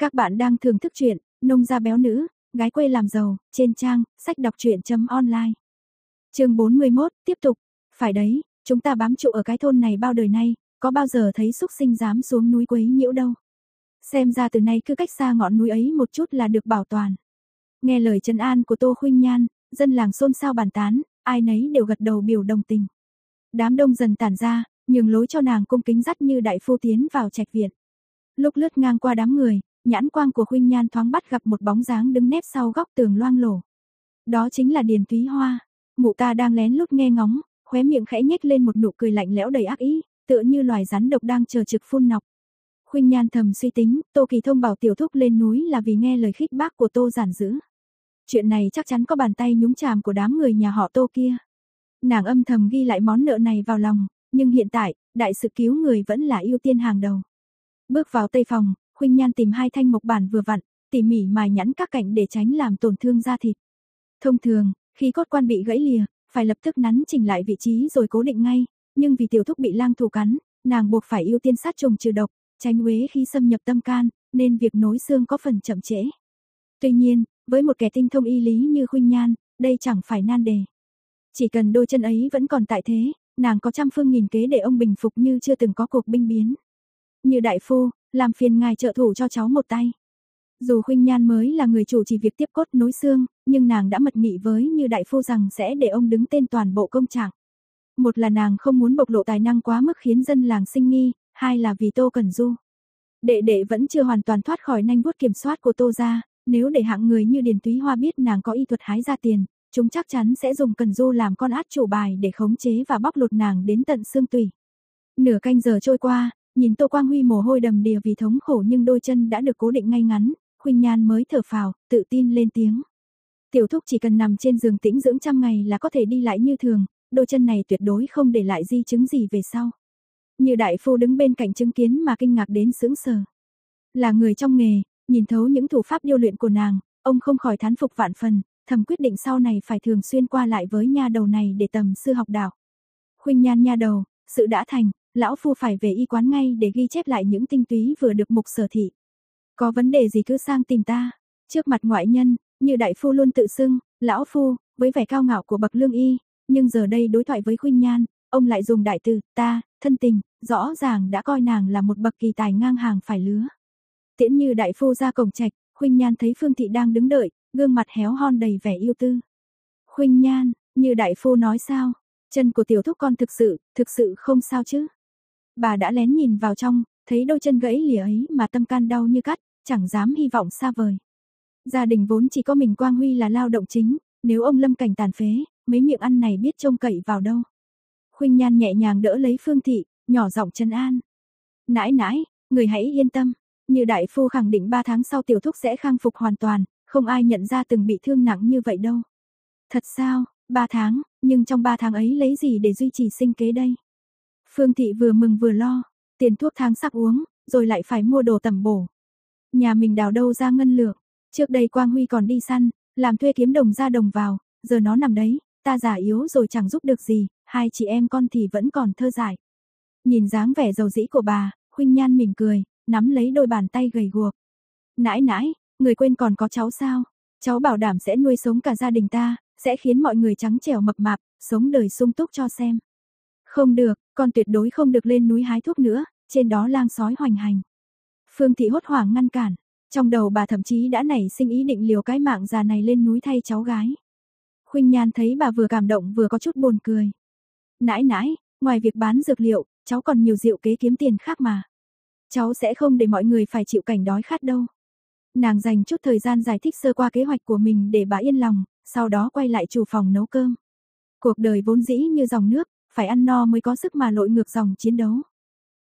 Các bạn đang thưởng thức truyện Nông gia béo nữ, gái quê làm giàu trên trang sách đọc truyện.online. Chương 41, tiếp tục. Phải đấy, chúng ta bám trụ ở cái thôn này bao đời nay, có bao giờ thấy xúc sinh dám xuống núi quấy nhiễu đâu. Xem ra từ nay cứ cách xa ngọn núi ấy một chút là được bảo toàn. Nghe lời trấn an của Tô Khuynh Nhan, dân làng xôn xao bàn tán, ai nấy đều gật đầu biểu đồng tình. Đám đông dần tản ra, nhường lối cho nàng cung kính dắt như đại phu tiến vào trạch viện. Lúc lướt ngang qua đám người, nhãn quang của huynh Nhan thoáng bắt gặp một bóng dáng đứng nép sau góc tường loang lổ. Đó chính là Điền Túy Hoa. Mụ ta đang lén lút nghe ngóng, khóe miệng khẽ nhếch lên một nụ cười lạnh lẽo đầy ác ý, tựa như loài rắn độc đang chờ trực phun nọc. Khuynh Nhan thầm suy tính, Tô Kỳ thông bảo tiểu thúc lên núi là vì nghe lời khích bác của Tô giản dữ. Chuyện này chắc chắn có bàn tay nhúng chàm của đám người nhà họ Tô kia. Nàng âm thầm ghi lại món nợ này vào lòng, nhưng hiện tại, đại sự cứu người vẫn là ưu tiên hàng đầu. Bước vào tây phòng, Khuynh Nhan tìm hai thanh mộc bản vừa vặn, tỉ mỉ mài nhẵn các cạnh để tránh làm tổn thương da thịt. Thông thường, khi cốt quan bị gãy lìa, phải lập tức nắn chỉnh lại vị trí rồi cố định ngay, nhưng vì tiểu thúc bị lang thù cắn, nàng buộc phải ưu tiên sát trùng trừ độc, tránh uế khi xâm nhập tâm can, nên việc nối xương có phần chậm trễ. Tuy nhiên, với một kẻ tinh thông y lý như Khuynh Nhan, đây chẳng phải nan đề. Chỉ cần đôi chân ấy vẫn còn tại thế, nàng có trăm phương nghìn kế để ông bình phục như chưa từng có cuộc binh biến. Như đại phu, làm phiền ngài trợ thủ cho cháu một tay. Dù Khuynh Nhan mới là người chủ trì việc tiếp cốt nối xương, nhưng nàng đã mật nghị với Như đại phu rằng sẽ để ông đứng tên toàn bộ công trạng. Một là nàng không muốn bộc lộ tài năng quá mức khiến dân làng sinh nghi, hai là vì Tô Cần Du. Đệ đệ vẫn chưa hoàn toàn thoát khỏi nanh vuốt kiểm soát của Tô gia, nếu để hạng người như Điền Túy Hoa biết nàng có y thuật hái ra tiền, chúng chắc chắn sẽ dùng Cần Du làm con át chủ bài để khống chế và bóc lột nàng đến tận xương tủy. Nửa canh giờ trôi qua, nhìn Tô Quang Huy mồ hôi đầm đìa vì thống khổ nhưng đôi chân đã được cố định ngay ngắn, Khuynh Nhan mới thở phào, tự tin lên tiếng. Tiểu thúc chỉ cần nằm trên giường tĩnh dưỡng trăm ngày là có thể đi lại như thường, đôi chân này tuyệt đối không để lại di chứng gì về sau. Như đại phu đứng bên cạnh chứng kiến mà kinh ngạc đến sững sờ. Là người trong nghề, nhìn thấu những thủ pháp điêu luyện của nàng, ông không khỏi thán phục vạn phần, thầm quyết định sau này phải thường xuyên qua lại với nha đầu này để tầm sư học đạo. Khuynh Nhan nha đầu, sự đã thành, lão phu phải về y quán ngay để ghi chép lại những tinh túy vừa được mục sở thị. Có vấn đề gì cứ sang tìm ta. Trước mặt ngoại nhân, như đại phu luôn tự xưng, lão phu, với vẻ cao ngạo của bậc lương y, nhưng giờ đây đối thoại với Khuynh Nhan, ông lại dùng đại từ ta, thân tình, rõ ràng đã coi nàng là một bậc kỳ tài ngang hàng phải lứa. Tiễn như đại phu ra cổng trạch, Khuynh Nhan thấy Phương Thị đang đứng đợi, gương mặt héo hon đầy vẻ yêu tư. Khuynh Nhan, như đại phu nói sao? Chân của tiểu thúc con thực sự, thực sự không sao chứ? Bà đã lén nhìn vào trong, thấy đôi chân gãy lìa ấy mà tâm can đau như cắt, chẳng dám hy vọng xa vời. Gia đình vốn chỉ có mình Quang Huy là lao động chính, nếu ông lâm cảnh tàn phế, mấy miệng ăn này biết trông cậy vào đâu. Khuynh Nhan nhẹ nhàng đỡ lấy Phương Thị, nhỏ giọng chân an. Nãi nãi, người hãy yên tâm, như đại phu khẳng định 3 tháng sau tiểu thúc sẽ khang phục hoàn toàn, không ai nhận ra từng bị thương nặng như vậy đâu. Thật sao, 3 tháng, nhưng trong 3 tháng ấy lấy gì để duy trì sinh kế đây? Phương Thị vừa mừng vừa lo, tiền thuốc tháng sắp uống, rồi lại phải mua đồ tẩm bổ. Nhà mình đào đâu ra ngân lượng, trước đây Quang Huy còn đi săn, làm thuê kiếm đồng ra đồng vào, giờ nó nằm đấy, ta già yếu rồi chẳng giúp được gì, hai chị em con thì vẫn còn thơ dại. Nhìn dáng vẻ giàu dĩ của bà, Huynh Nhan mỉm cười, nắm lấy đôi bàn tay gầy guộc. Nãi nãi, người quên còn có cháu sao? Cháu bảo đảm sẽ nuôi sống cả gia đình ta, sẽ khiến mọi người trắng trẻo mập mạp, sống đời sung túc cho xem. Không được, con tuyệt đối không được lên núi hái thuốc nữa, trên đó lang sói hoành hành. Phương Thị hốt hoảng ngăn cản, trong đầu bà thậm chí đã nảy sinh ý định liều cái mạng già này lên núi thay cháu gái. Khuynh Nhan thấy bà vừa cảm động vừa có chút buồn cười. Nãi nãi, ngoài việc bán dược liệu, cháu còn nhiều rượu kế kiếm tiền khác mà. Cháu sẽ không để mọi người phải chịu cảnh đói khát đâu. Nàng dành chút thời gian giải thích sơ qua kế hoạch của mình để bà yên lòng, sau đó quay lại chủ phòng nấu cơm. Cuộc đời vốn dĩ như dòng nước, phải ăn no mới có sức mà lội ngược dòng chiến đấu.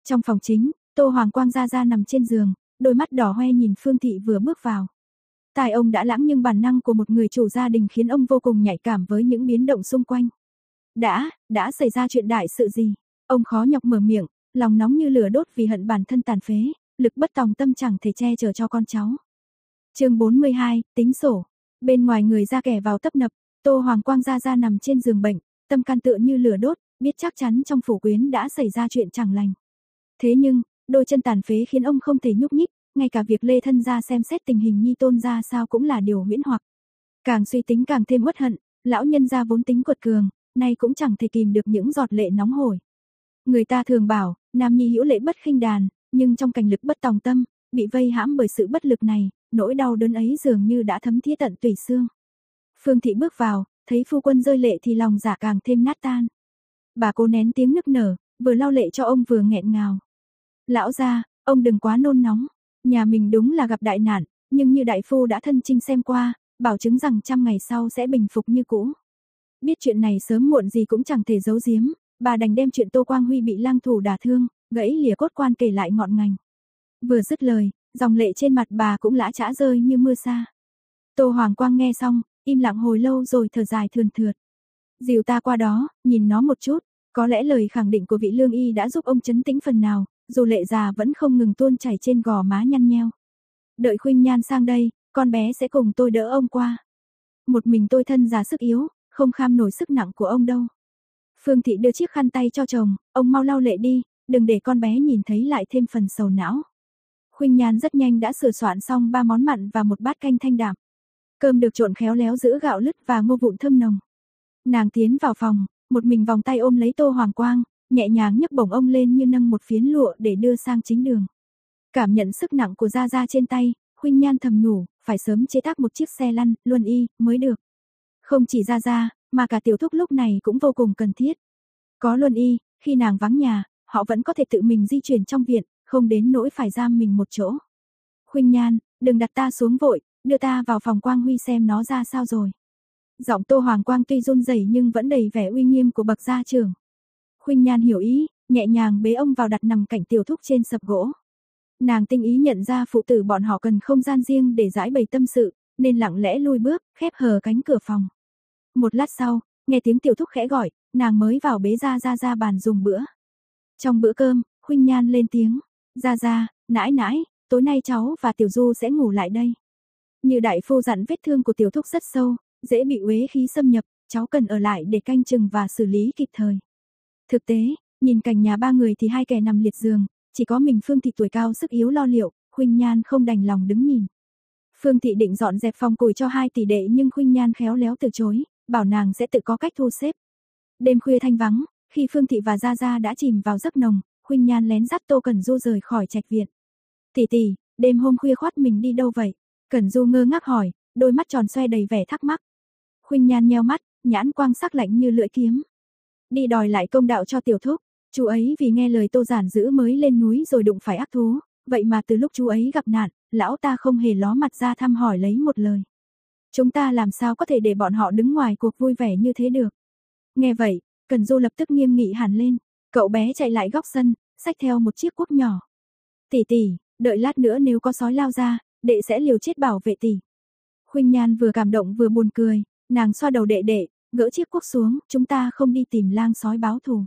Trong phòng chính, Tô Hoàng Quang ra ra nằm trên giường, đôi mắt đỏ hoe nhìn Phương Thị vừa bước vào. Tài ông đã lãng nhưng bản năng của một người chủ gia đình khiến ông vô cùng nhạy cảm với những biến động xung quanh. Đã, đã xảy ra chuyện đại sự gì? Ông khó nhọc mở miệng, lòng nóng như lửa đốt vì hận bản thân tàn phế, lực bất tòng tâm chẳng thể che chở cho con cháu. chương 42, tính sổ. Bên ngoài người ra kẻ vào tấp nập, Tô Hoàng Quang ra ra nằm trên giường bệnh, tâm can tựa như lửa đốt, biết chắc chắn trong phủ quyến đã xảy ra chuyện chẳng lành. Thế nhưng, đôi chân tàn phế khiến ông không thể nhúc nhích, ngay cả việc Lê thân gia xem xét tình hình nhi tôn ra sao cũng là điều huyễn hoặc. Càng suy tính càng thêm uất hận, lão nhân gia vốn tính quật cường, nay cũng chẳng thể kìm được những giọt lệ nóng hổi. Người ta thường bảo, nam nhi hữu lệ bất khinh đàn, nhưng trong cảnh lực bất tòng tâm, bị vây hãm bởi sự bất lực này, nỗi đau đớn ấy dường như đã thấm thía tận tủy xương. Phương thị bước vào, thấy phu quân rơi lệ thì lòng giả càng thêm nát tan. Bà cố nén tiếng nức nở, vừa lau lệ cho ông vừa nghẹn ngào. Lão gia, ông đừng quá nôn nóng, nhà mình đúng là gặp đại nạn, nhưng như đại phu đã thân trinh xem qua, bảo chứng rằng trăm ngày sau sẽ bình phục như cũ. Biết chuyện này sớm muộn gì cũng chẳng thể giấu giếm, bà đành đem chuyện Tô Quang Huy bị lang thủ đả thương, gãy lìa cốt quan kể lại ngọn ngành. Vừa dứt lời, dòng lệ trên mặt bà cũng lã chã rơi như mưa xa. Tô Hoàng Quang nghe xong, im lặng hồi lâu rồi thở dài thườn thượt. Dìu ta qua đó, nhìn nó một chút, có lẽ lời khẳng định của vị lương y đã giúp ông chấn tĩnh phần nào, dù lệ già vẫn không ngừng tuôn chảy trên gò má nhăn nheo. Đợi khuynh nhan sang đây, con bé sẽ cùng tôi đỡ ông qua. Một mình tôi thân già sức yếu, không kham nổi sức nặng của ông đâu. Phương Thị đưa chiếc khăn tay cho chồng, ông mau lau lệ đi, đừng để con bé nhìn thấy lại thêm phần sầu não. Khuynh Nhan rất nhanh đã sửa soạn xong ba món mặn và một bát canh thanh đạm. Cơm được trộn khéo léo giữa gạo lứt và ngô vụn thơm nồng. Nàng tiến vào phòng, một mình vòng tay ôm lấy Tô Hoàng Quang, nhẹ nhàng nhấc bổng ông lên như nâng một phiến lụa để đưa sang chính đường. Cảm nhận sức nặng của Gia Gia trên tay, Khuynh Nhan thầm nhủ, phải sớm chế tác một chiếc xe lăn, luân y, mới được. Không chỉ Gia Gia, mà cả tiểu thúc lúc này cũng vô cùng cần thiết. Có luân y, khi nàng vắng nhà, họ vẫn có thể tự mình di chuyển trong viện, không đến nỗi phải giam mình một chỗ. Khuynh Nhan, đừng đặt ta xuống vội, đưa ta vào phòng Quang Huy xem nó ra sao rồi. Giọng Tô Hoàng Quang tuy run rẩy nhưng vẫn đầy vẻ uy nghiêm của bậc gia trưởng. Khuynh Nhan hiểu ý, nhẹ nhàng bế ông vào đặt nằm cạnh tiểu thúc trên sập gỗ. Nàng tinh ý nhận ra phụ tử bọn họ cần không gian riêng để giải bày tâm sự, nên lặng lẽ lui bước, khép hờ cánh cửa phòng. Một lát sau, nghe tiếng tiểu thúc khẽ gọi, nàng mới vào bế ra ra ra bàn dùng bữa. Trong bữa cơm, Khuynh Nhan lên tiếng, ra ra, nãi nãi, tối nay cháu và Tiểu Du sẽ ngủ lại đây. Như đại phu dặn vết thương của tiểu thúc rất sâu, dễ bị uế khí xâm nhập, cháu cần ở lại để canh chừng và xử lý kịp thời. Thực tế, nhìn cảnh nhà ba người thì hai kẻ nằm liệt giường, chỉ có mình Phương Thị tuổi cao sức yếu lo liệu, Khuynh Nhan không đành lòng đứng nhìn. Phương Thị định dọn dẹp phòng củi cho hai tỷ đệ nhưng Khuynh Nhan khéo léo từ chối, bảo nàng sẽ tự có cách thu xếp. Đêm khuya thanh vắng, khi Phương Thị và Gia Gia đã chìm vào giấc nồng, Khuynh Nhan lén dắt Tô Cẩn Du rời khỏi trạch viện. Tỷ tỷ, đêm hôm khuya khoát mình đi đâu vậy? Cẩn Du ngơ ngác hỏi, đôi mắt tròn xoe đầy vẻ thắc mắc. Khuynh Nhan nheo mắt, nhãn quang sắc lạnh như lưỡi kiếm. Đi đòi lại công đạo cho tiểu thúc, chú ấy vì nghe lời Tô Giản giữ mới lên núi rồi đụng phải ác thú, vậy mà từ lúc chú ấy gặp nạn, lão ta không hề ló mặt ra thăm hỏi lấy một lời. Chúng ta làm sao có thể để bọn họ đứng ngoài cuộc vui vẻ như thế được? Nghe vậy, Cần Du lập tức nghiêm nghị hẳn lên, cậu bé chạy lại góc sân, xách theo một chiếc cuốc nhỏ. Tỷ tỷ, đợi lát nữa nếu có sói lao ra, đệ sẽ liều chết bảo vệ tỷ. Khuynh Nhan vừa cảm động vừa buồn cười, nàng xoa đầu đệ đệ, gỡ chiếc cuốc xuống, chúng ta không đi tìm lang sói báo thù.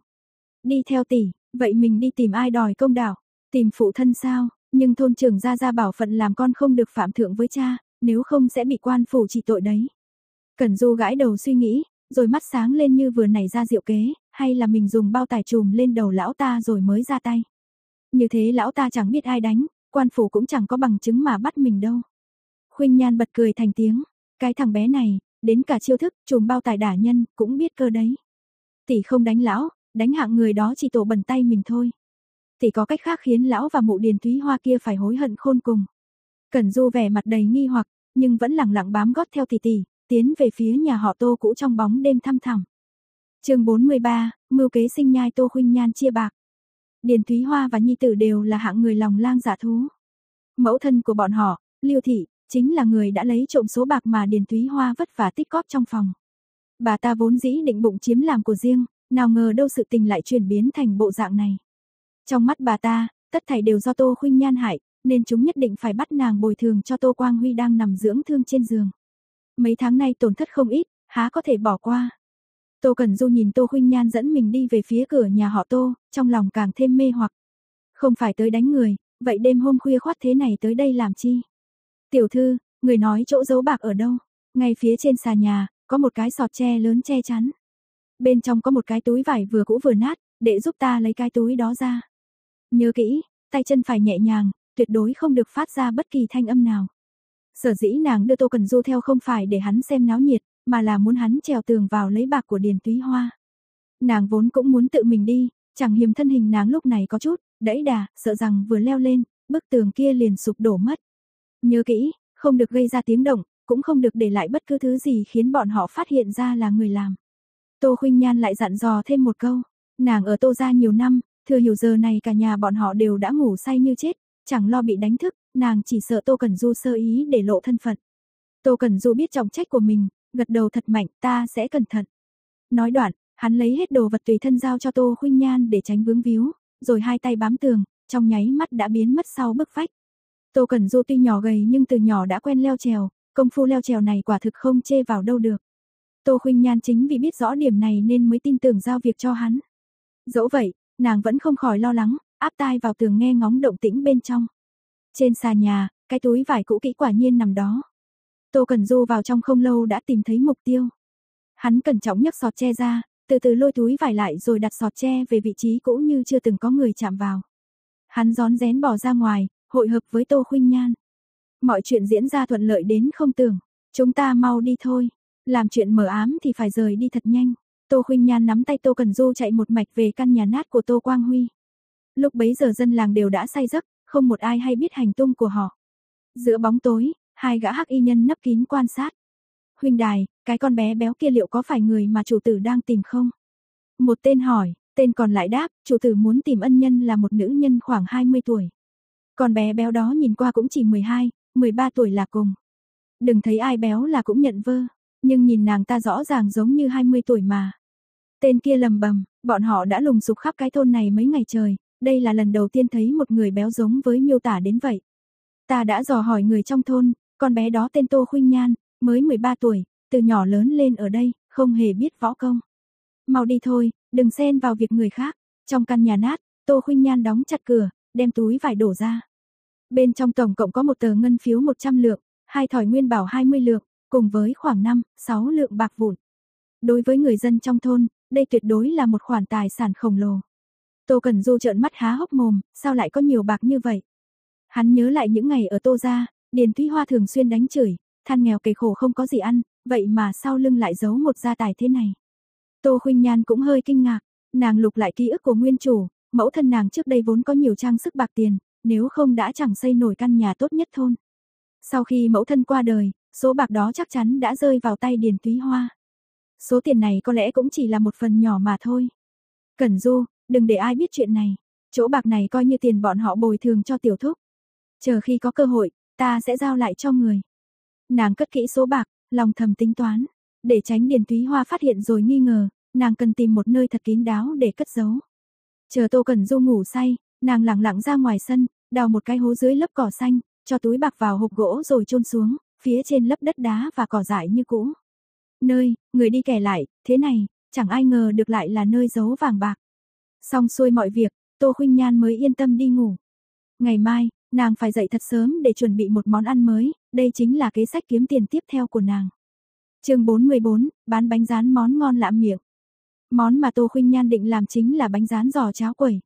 Đi theo tỷ, vậy mình đi tìm ai đòi công đạo, tìm phụ thân sao, nhưng thôn trưởng ra ra bảo phận làm con không được phạm thượng với cha, nếu không sẽ bị quan phủ trị tội đấy. Cẩn Du gãi đầu suy nghĩ, rồi mắt sáng lên như vừa nảy ra diệu kế, hay là mình dùng bao tải trùm lên đầu lão ta rồi mới ra tay. Như thế lão ta chẳng biết ai đánh, quan phủ cũng chẳng có bằng chứng mà bắt mình đâu. Khuynh Nhan bật cười thành tiếng, cái thằng bé này, đến cả chiêu thức trùm bao tài đả nhân cũng biết cơ đấy. Tỷ không đánh lão, đánh hạng người đó chỉ tổ bẩn tay mình thôi. Tỷ có cách khác khiến lão và mụ điền thúy hoa kia phải hối hận khôn cùng. Cẩn Du vẻ mặt đầy nghi hoặc, nhưng vẫn lặng lặng bám gót theo tỷ tỷ, tiến về phía nhà họ Tô cũ trong bóng đêm thăm thẳm. Chương 43, mưu kế sinh nhai Tô Khuynh Nhan chia bạc. Điền Thúy Hoa và Nhi Tử đều là hạng người lòng lang giả dạ thú. Mẫu thân của bọn họ, Liêu Thị, chính là người đã lấy trộm số bạc mà Điền Thúy Hoa vất vả tích góp trong phòng. Bà ta vốn dĩ định bụng chiếm làm của riêng, nào ngờ đâu sự tình lại chuyển biến thành bộ dạng này. Trong mắt bà ta, tất thảy đều do Tô Khuynh Nhan hại, nên chúng nhất định phải bắt nàng bồi thường cho Tô Quang Huy đang nằm dưỡng thương trên giường. Mấy tháng nay tổn thất không ít, há có thể bỏ qua. Tô Cẩn Du nhìn Tô Khuynh Nhan dẫn mình đi về phía cửa nhà họ Tô, trong lòng càng thêm mê hoặc. Không phải tới đánh người, vậy đêm hôm khuya khoát thế này tới đây làm chi? Tiểu thư, người nói chỗ giấu bạc ở đâu? Ngay phía trên xà nhà, có một cái sọt tre lớn che chắn. Bên trong có một cái túi vải vừa cũ vừa nát, để giúp ta lấy cái túi đó ra. Nhớ kỹ, tay chân phải nhẹ nhàng, tuyệt đối không được phát ra bất kỳ thanh âm nào. Sở dĩ nàng đưa Tô Cần Du theo không phải để hắn xem náo nhiệt, mà là muốn hắn trèo tường vào lấy bạc của Điền Túy Hoa. Nàng vốn cũng muốn tự mình đi, chẳng hiềm thân hình nàng lúc này có chút, đẫy đà, sợ rằng vừa leo lên, bức tường kia liền sụp đổ mất. Nhớ kỹ, không được gây ra tiếng động, cũng không được để lại bất cứ thứ gì khiến bọn họ phát hiện ra là người làm. Tô Khuynh Nhan lại dặn dò thêm một câu, nàng ở Tô gia nhiều năm, thừa hiểu giờ này cả nhà bọn họ đều đã ngủ say như chết, chẳng lo bị đánh thức, nàng chỉ sợ Tô Cẩn Du sơ ý để lộ thân phận. Tô Cẩn Du biết trọng trách của mình, gật đầu thật mạnh, ta sẽ cẩn thận. Nói đoạn, hắn lấy hết đồ vật tùy thân giao cho Tô Khuynh Nhan để tránh vướng víu, rồi hai tay bám tường, trong nháy mắt đã biến mất sau bức vách. Tô Cần Du tuy nhỏ gầy nhưng từ nhỏ đã quen leo trèo, công phu leo trèo này quả thực không chê vào đâu được. Tô Khuynh Nhan chính vì biết rõ điểm này nên mới tin tưởng giao việc cho hắn. Dẫu vậy, nàng vẫn không khỏi lo lắng, áp tai vào tường nghe ngóng động tĩnh bên trong. Trên xà nhà, cái túi vải cũ kỹ quả nhiên nằm đó. Tô Cần Du vào trong không lâu đã tìm thấy mục tiêu. Hắn cẩn trọng nhấc sọt tre ra, từ từ lôi túi vải lại rồi đặt sọt tre về vị trí cũ như chưa từng có người chạm vào. Hắn gión rén bỏ ra ngoài, hội hợp với Tô Khuynh Nhan. Mọi chuyện diễn ra thuận lợi đến không tưởng, chúng ta mau đi thôi, làm chuyện mở ám thì phải rời đi thật nhanh. Tô Khuynh Nhan nắm tay Tô Cần Du chạy một mạch về căn nhà nát của Tô Quang Huy. Lúc bấy giờ dân làng đều đã say giấc, không một ai hay biết hành tung của họ. Giữa bóng tối, hai gã hắc y nhân nấp kín quan sát. Huynh đài, cái con bé béo kia liệu có phải người mà chủ tử đang tìm không? Một tên hỏi, tên còn lại đáp, chủ tử muốn tìm ân nhân là một nữ nhân khoảng 20 tuổi. Con bé béo đó nhìn qua cũng chỉ 12, 13 tuổi là cùng. Đừng thấy ai béo là cũng nhận vơ, nhưng nhìn nàng ta rõ ràng giống như 20 tuổi mà. Tên kia lầm bầm, bọn họ đã lùng sục khắp cái thôn này mấy ngày trời, đây là lần đầu tiên thấy một người béo giống với miêu tả đến vậy. Ta đã dò hỏi người trong thôn, con bé đó tên Tô Khuynh Nhan, mới 13 tuổi, từ nhỏ lớn lên ở đây, không hề biết võ công. Mau đi thôi, đừng xen vào việc người khác. Trong căn nhà nát, Tô Khuynh Nhan đóng chặt cửa, đem túi vải đổ ra. Bên trong tổng cộng có một tờ ngân phiếu 100 lượng, hai thỏi nguyên bảo 20 lượng, cùng với khoảng 5, 6 lượng bạc vụn. Đối với người dân trong thôn, đây tuyệt đối là một khoản tài sản khổng lồ. Tô Cần Du trợn mắt há hốc mồm, sao lại có nhiều bạc như vậy? Hắn nhớ lại những ngày ở Tô gia, Điền Thúy Hoa thường xuyên đánh chửi, than nghèo kề khổ không có gì ăn, vậy mà sau lưng lại giấu một gia tài thế này. Tô Khuynh Nhan cũng hơi kinh ngạc, nàng lục lại ký ức của nguyên chủ, mẫu thân nàng trước đây vốn có nhiều trang sức bạc tiền, nếu không đã chẳng xây nổi căn nhà tốt nhất thôn. Sau khi mẫu thân qua đời, số bạc đó chắc chắn đã rơi vào tay Điền Thúy Hoa. Số tiền này có lẽ cũng chỉ là một phần nhỏ mà thôi. Cẩn Du, đừng để ai biết chuyện này. Chỗ bạc này coi như tiền bọn họ bồi thường cho tiểu thúc. Chờ khi có cơ hội, ta sẽ giao lại cho người. Nàng cất kỹ số bạc, lòng thầm tính toán. Để tránh Điền Thúy Hoa phát hiện rồi nghi ngờ, nàng cần tìm một nơi thật kín đáo để cất giấu. Chờ Tô Cẩn Du ngủ say, nàng lặng lặng ra ngoài sân, đào một cái hố dưới lớp cỏ xanh, cho túi bạc vào hộp gỗ rồi chôn xuống, phía trên lấp đất đá và cỏ dại như cũ. Nơi, người đi kẻ lại, thế này, chẳng ai ngờ được lại là nơi giấu vàng bạc. Xong xuôi mọi việc, Tô Khuynh Nhan mới yên tâm đi ngủ. Ngày mai, nàng phải dậy thật sớm để chuẩn bị một món ăn mới, đây chính là kế sách kiếm tiền tiếp theo của nàng. chương 414, bán bánh rán món ngon lạ miệng. Món mà Tô Khuynh Nhan định làm chính là bánh rán giò cháo quẩy.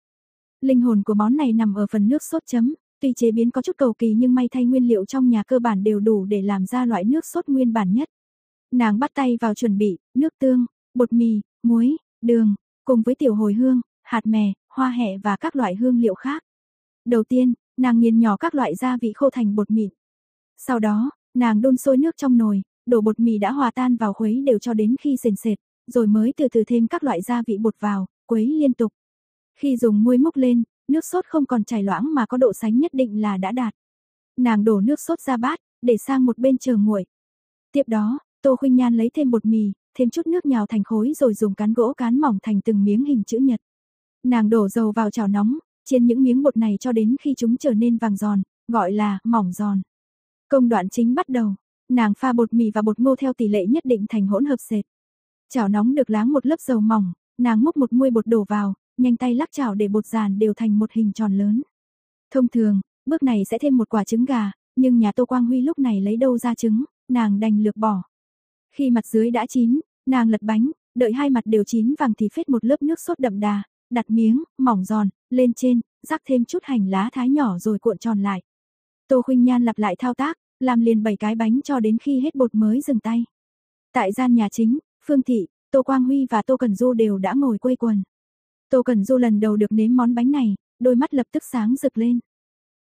Linh hồn của món này nằm ở phần nước sốt chấm, tuy chế biến có chút cầu kỳ nhưng may thay nguyên liệu trong nhà cơ bản đều đủ để làm ra loại nước sốt nguyên bản nhất. Nàng bắt tay vào chuẩn bị, nước tương, bột mì, muối, đường, cùng với tiểu hồi hương, hạt mè, hoa hẹ và các loại hương liệu khác. Đầu tiên, nàng nghiền nhỏ các loại gia vị khô thành bột mịn. Sau đó, nàng đun sôi nước trong nồi, đổ bột mì đã hòa tan vào khuấy đều cho đến khi sền sệt, rồi mới từ từ thêm các loại gia vị bột vào, quấy liên tục. Khi dùng muối múc lên, nước sốt không còn chảy loãng mà có độ sánh nhất định là đã đạt. Nàng đổ nước sốt ra bát, để sang một bên chờ nguội. Tiếp đó, Tô Khuynh Nhan lấy thêm bột mì, thêm chút nước nhào thành khối rồi dùng cán gỗ cán mỏng thành từng miếng hình chữ nhật. Nàng đổ dầu vào chảo nóng, chiên những miếng bột này cho đến khi chúng trở nên vàng giòn, gọi là mỏng giòn. Công đoạn chính bắt đầu, nàng pha bột mì và bột ngô theo tỷ lệ nhất định thành hỗn hợp sệt. Chảo nóng được láng một lớp dầu mỏng, nàng múc một muôi bột đổ vào, nhanh tay lắc chảo để bột giàn đều thành một hình tròn lớn. Thông thường, bước này sẽ thêm một quả trứng gà, nhưng nhà Tô Quang Huy lúc này lấy đâu ra trứng, nàng đành lược bỏ. Khi mặt dưới đã chín, nàng lật bánh, đợi hai mặt đều chín vàng thì phết một lớp nước sốt đậm đà, đặt miếng, mỏng giòn, lên trên, rắc thêm chút hành lá thái nhỏ rồi cuộn tròn lại. Tô Khuynh Nhan lặp lại thao tác, làm liền bảy cái bánh cho đến khi hết bột mới dừng tay. Tại gian nhà chính, Phương Thị, Tô Quang Huy và Tô Cần Du đều đã ngồi quây quần. Tô Cần Du lần đầu được nếm món bánh này, đôi mắt lập tức sáng rực lên.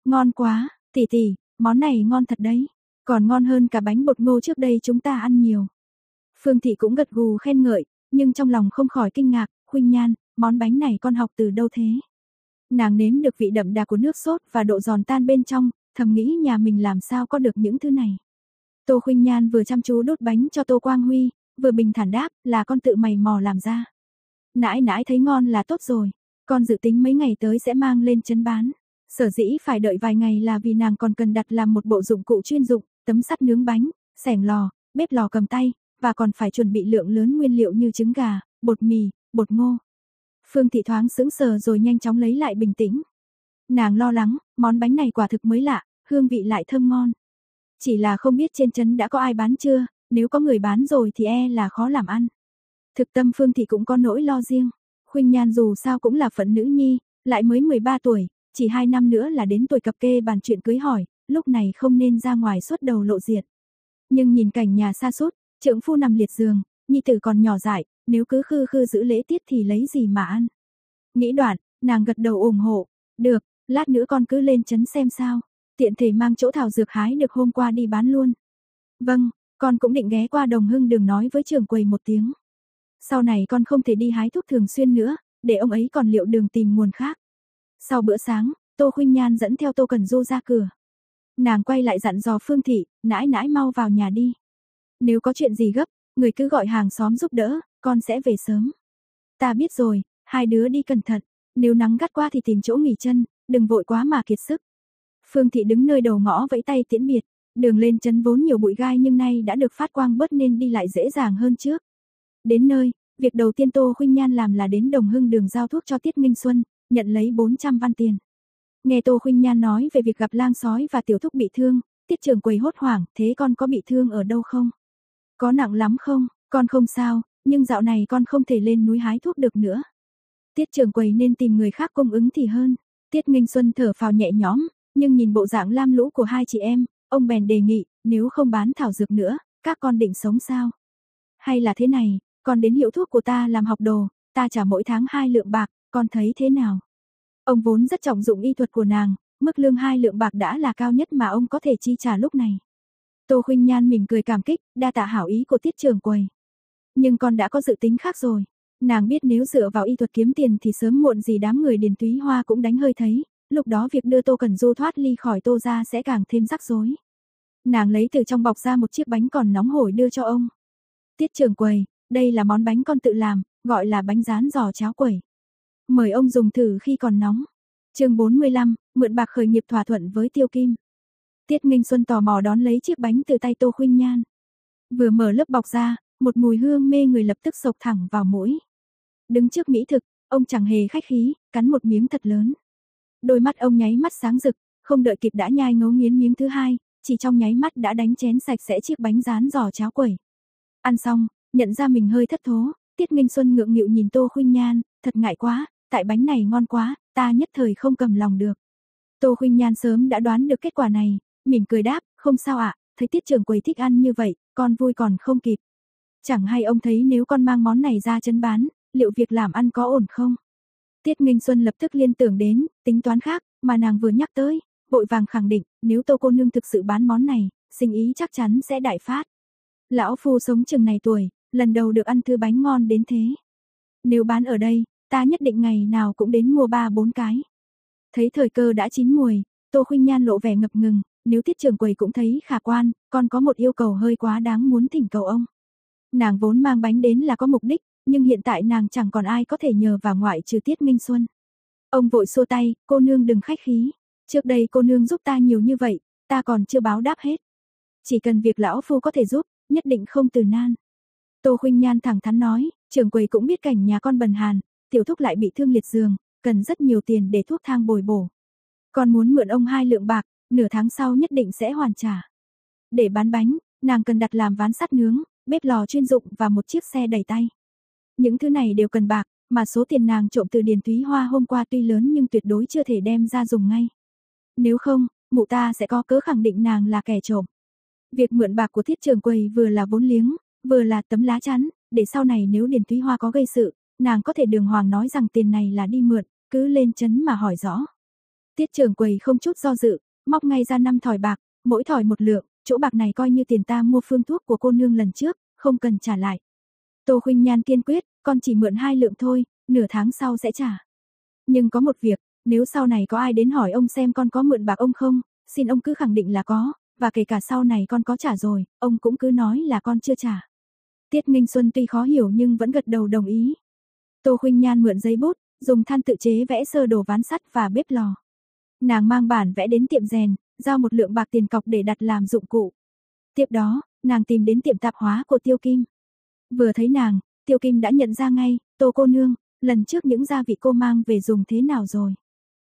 Ngon quá, tỷ tỷ, món này ngon thật đấy, còn ngon hơn cả bánh bột ngô trước đây chúng ta ăn nhiều. Phương Thị cũng gật gù khen ngợi, nhưng trong lòng không khỏi kinh ngạc, Khuynh Nhan, món bánh này con học từ đâu thế? Nàng nếm được vị đậm đà của nước sốt và độ giòn tan bên trong, thầm nghĩ nhà mình làm sao có được những thứ này. Tô Khuynh Nhan vừa chăm chú đốt bánh cho Tô Quang Huy, vừa bình thản đáp là con tự mày mò làm ra. Nãi nãi thấy ngon là tốt rồi, con dự tính mấy ngày tới sẽ mang lên chấn bán. Sở dĩ phải đợi vài ngày là vì nàng còn cần đặt làm một bộ dụng cụ chuyên dụng, tấm sắt nướng bánh, sẻng lò, bếp lò cầm tay, và còn phải chuẩn bị lượng lớn nguyên liệu như trứng gà, bột mì, bột ngô. Phương Thị thoáng sững sờ rồi nhanh chóng lấy lại bình tĩnh. Nàng lo lắng, món bánh này quả thực mới lạ, hương vị lại thơm ngon. Chỉ là không biết trên trấn đã có ai bán chưa, nếu có người bán rồi thì e là khó làm ăn. Thực tâm Phương Thị cũng có nỗi lo riêng. Khuynh Nhan dù sao cũng là phận nữ nhi, lại mới 13 tuổi, chỉ 2 năm nữa là đến tuổi cập kê bàn chuyện cưới hỏi, lúc này không nên ra ngoài xuất đầu lộ diện. Nhưng nhìn cảnh nhà xa sút trưởng phu nằm liệt giường, nhi tử còn nhỏ dại, nếu cứ khư khư giữ lễ tiết thì lấy gì mà ăn. Nghĩ đoạn, nàng gật đầu ủng hộ, được, lát nữa con cứ lên chấn xem sao, tiện thể mang chỗ thảo dược hái được hôm qua đi bán luôn. Vâng, con cũng định ghé qua đồng hưng đường nói với trưởng quầy một tiếng. Sau này con không thể đi hái thuốc thường xuyên nữa, để ông ấy còn liệu đường tìm nguồn khác. Sau bữa sáng, Tô Khuynh Nhan dẫn theo Tô Cần Du ra cửa. Nàng quay lại dặn dò Phương Thị, nãi nãi mau vào nhà đi. Nếu có chuyện gì gấp, người cứ gọi hàng xóm giúp đỡ, con sẽ về sớm. Ta biết rồi, hai đứa đi cẩn thận, nếu nắng gắt qua thì tìm chỗ nghỉ chân, đừng vội quá mà kiệt sức. Phương Thị đứng nơi đầu ngõ vẫy tay tiễn biệt, đường lên chân vốn nhiều bụi gai nhưng nay đã được phát quang bớt nên đi lại dễ dàng hơn trước. Đến nơi, việc đầu tiên Tô Khuynh Nhan làm là đến Đồng Hưng đường giao thuốc cho Tiết Minh Xuân, nhận lấy 400 văn tiền. Nghe Tô Khuynh Nhan nói về việc gặp lang sói và tiểu thúc bị thương, Tiết Trường Quầy hốt hoảng, thế con có bị thương ở đâu không? Có nặng lắm không? Con không sao, nhưng dạo này con không thể lên núi hái thuốc được nữa. Tiết Trường Quầy nên tìm người khác cung ứng thì hơn. Tiết Minh Xuân thở phào nhẹ nhõm, nhưng nhìn bộ dạng lam lũ của hai chị em, ông bèn đề nghị, nếu không bán thảo dược nữa, các con định sống sao? Hay là thế này, con đến hiệu thuốc của ta làm học đồ, ta trả mỗi tháng hai lượng bạc, con thấy thế nào? Ông vốn rất trọng dụng y thuật của nàng, mức lương hai lượng bạc đã là cao nhất mà ông có thể chi trả lúc này. Tô Khuynh Nhan mỉm cười cảm kích, đa tạ hảo ý của tiết trưởng quầy. Nhưng con đã có dự tính khác rồi. Nàng biết nếu dựa vào y thuật kiếm tiền thì sớm muộn gì đám người Điền Túy Hoa cũng đánh hơi thấy, lúc đó việc đưa Tô cần Du thoát ly khỏi Tô ra sẽ càng thêm rắc rối. Nàng lấy từ trong bọc ra một chiếc bánh còn nóng hổi đưa cho ông. Tiết trưởng quầy, đây là món bánh con tự làm, gọi là bánh rán giò cháo quẩy. Mời ông dùng thử khi còn nóng. chương 45, mượn bạc khởi nghiệp thỏa thuận với Tiêu Kim. Tiết Nghinh Xuân tò mò đón lấy chiếc bánh từ tay Tô Khuynh Nhan. Vừa mở lớp bọc ra, một mùi hương mê người lập tức sộc thẳng vào mũi. Đứng trước mỹ thực, ông chẳng hề khách khí, cắn một miếng thật lớn. Đôi mắt ông nháy mắt sáng rực, không đợi kịp đã nhai ngấu nghiến miếng thứ hai, chỉ trong nháy mắt đã đánh chén sạch sẽ chiếc bánh rán giò cháo quẩy. Ăn xong, nhận ra mình hơi thất thố, Tiết Nghinh Xuân ngượng nghịu nhìn Tô Khuynh Nhan, thật ngại quá, tại bánh này ngon quá, ta nhất thời không cầm lòng được. Tô Khuynh Nhan sớm đã đoán được kết quả này, mỉm cười đáp, không sao ạ, thấy Tiết trưởng quầy thích ăn như vậy, con vui còn không kịp. Chẳng hay ông thấy nếu con mang món này ra chân bán, liệu việc làm ăn có ổn không? Tiết Nghinh Xuân lập tức liên tưởng đến, tính toán khác, mà nàng vừa nhắc tới, vội vàng khẳng định, nếu Tô cô nương thực sự bán món này, sinh ý chắc chắn sẽ đại phát. Lão phu sống chừng này tuổi, lần đầu được ăn thứ bánh ngon đến thế. Nếu bán ở đây, ta nhất định ngày nào cũng đến mua ba bốn cái. Thấy thời cơ đã chín mùi, Tô Khuynh Nhan lộ vẻ ngập ngừng, nếu tiết trưởng quầy cũng thấy khả quan, còn có một yêu cầu hơi quá đáng muốn thỉnh cầu ông. Nàng vốn mang bánh đến là có mục đích, nhưng hiện tại nàng chẳng còn ai có thể nhờ vào ngoại trừ tiết minh xuân. Ông vội xua tay, cô nương đừng khách khí. Trước đây cô nương giúp ta nhiều như vậy, ta còn chưa báo đáp hết. Chỉ cần việc lão phu có thể giúp, nhất định không từ nan. Tô Khuynh Nhan thẳng thắn nói, trưởng quầy cũng biết cảnh nhà con bần hàn, tiểu thúc lại bị thương liệt giường, cần rất nhiều tiền để thuốc thang bồi bổ. Con muốn mượn ông hai lượng bạc, nửa tháng sau nhất định sẽ hoàn trả. Để bán bánh, nàng cần đặt làm ván sắt nướng, bếp lò chuyên dụng và một chiếc xe đẩy tay. Những thứ này đều cần bạc, mà số tiền nàng trộm từ Điền Thúy Hoa hôm qua tuy lớn nhưng tuyệt đối chưa thể đem ra dùng ngay. Nếu không, mụ ta sẽ có cớ khẳng định nàng là kẻ trộm. Việc mượn bạc của thiết trường quầy vừa là vốn liếng, vừa là tấm lá chắn, để sau này nếu Điền Thúy Hoa có gây sự, nàng có thể đường hoàng nói rằng tiền này là đi mượn, cứ lên chấn mà hỏi rõ. Tiết trường quầy không chút do dự, móc ngay ra năm thỏi bạc, mỗi thỏi một lượng, chỗ bạc này coi như tiền ta mua phương thuốc của cô nương lần trước, không cần trả lại. Tô Khuynh Nhan kiên quyết, con chỉ mượn hai lượng thôi, nửa tháng sau sẽ trả. Nhưng có một việc, nếu sau này có ai đến hỏi ông xem con có mượn bạc ông không, xin ông cứ khẳng định là có, và kể cả sau này con có trả rồi, ông cũng cứ nói là con chưa trả. Tiết Minh Xuân tuy khó hiểu nhưng vẫn gật đầu đồng ý. Tô Khuynh Nhan mượn giấy bút, dùng than tự chế vẽ sơ đồ ván sắt và bếp lò. Nàng mang bản vẽ đến tiệm rèn, giao một lượng bạc tiền cọc để đặt làm dụng cụ. Tiếp đó, nàng tìm đến tiệm tạp hóa của Tiêu Kim. Vừa thấy nàng, Tiêu Kim đã nhận ra ngay, Tô cô nương, lần trước những gia vị cô mang về dùng thế nào rồi?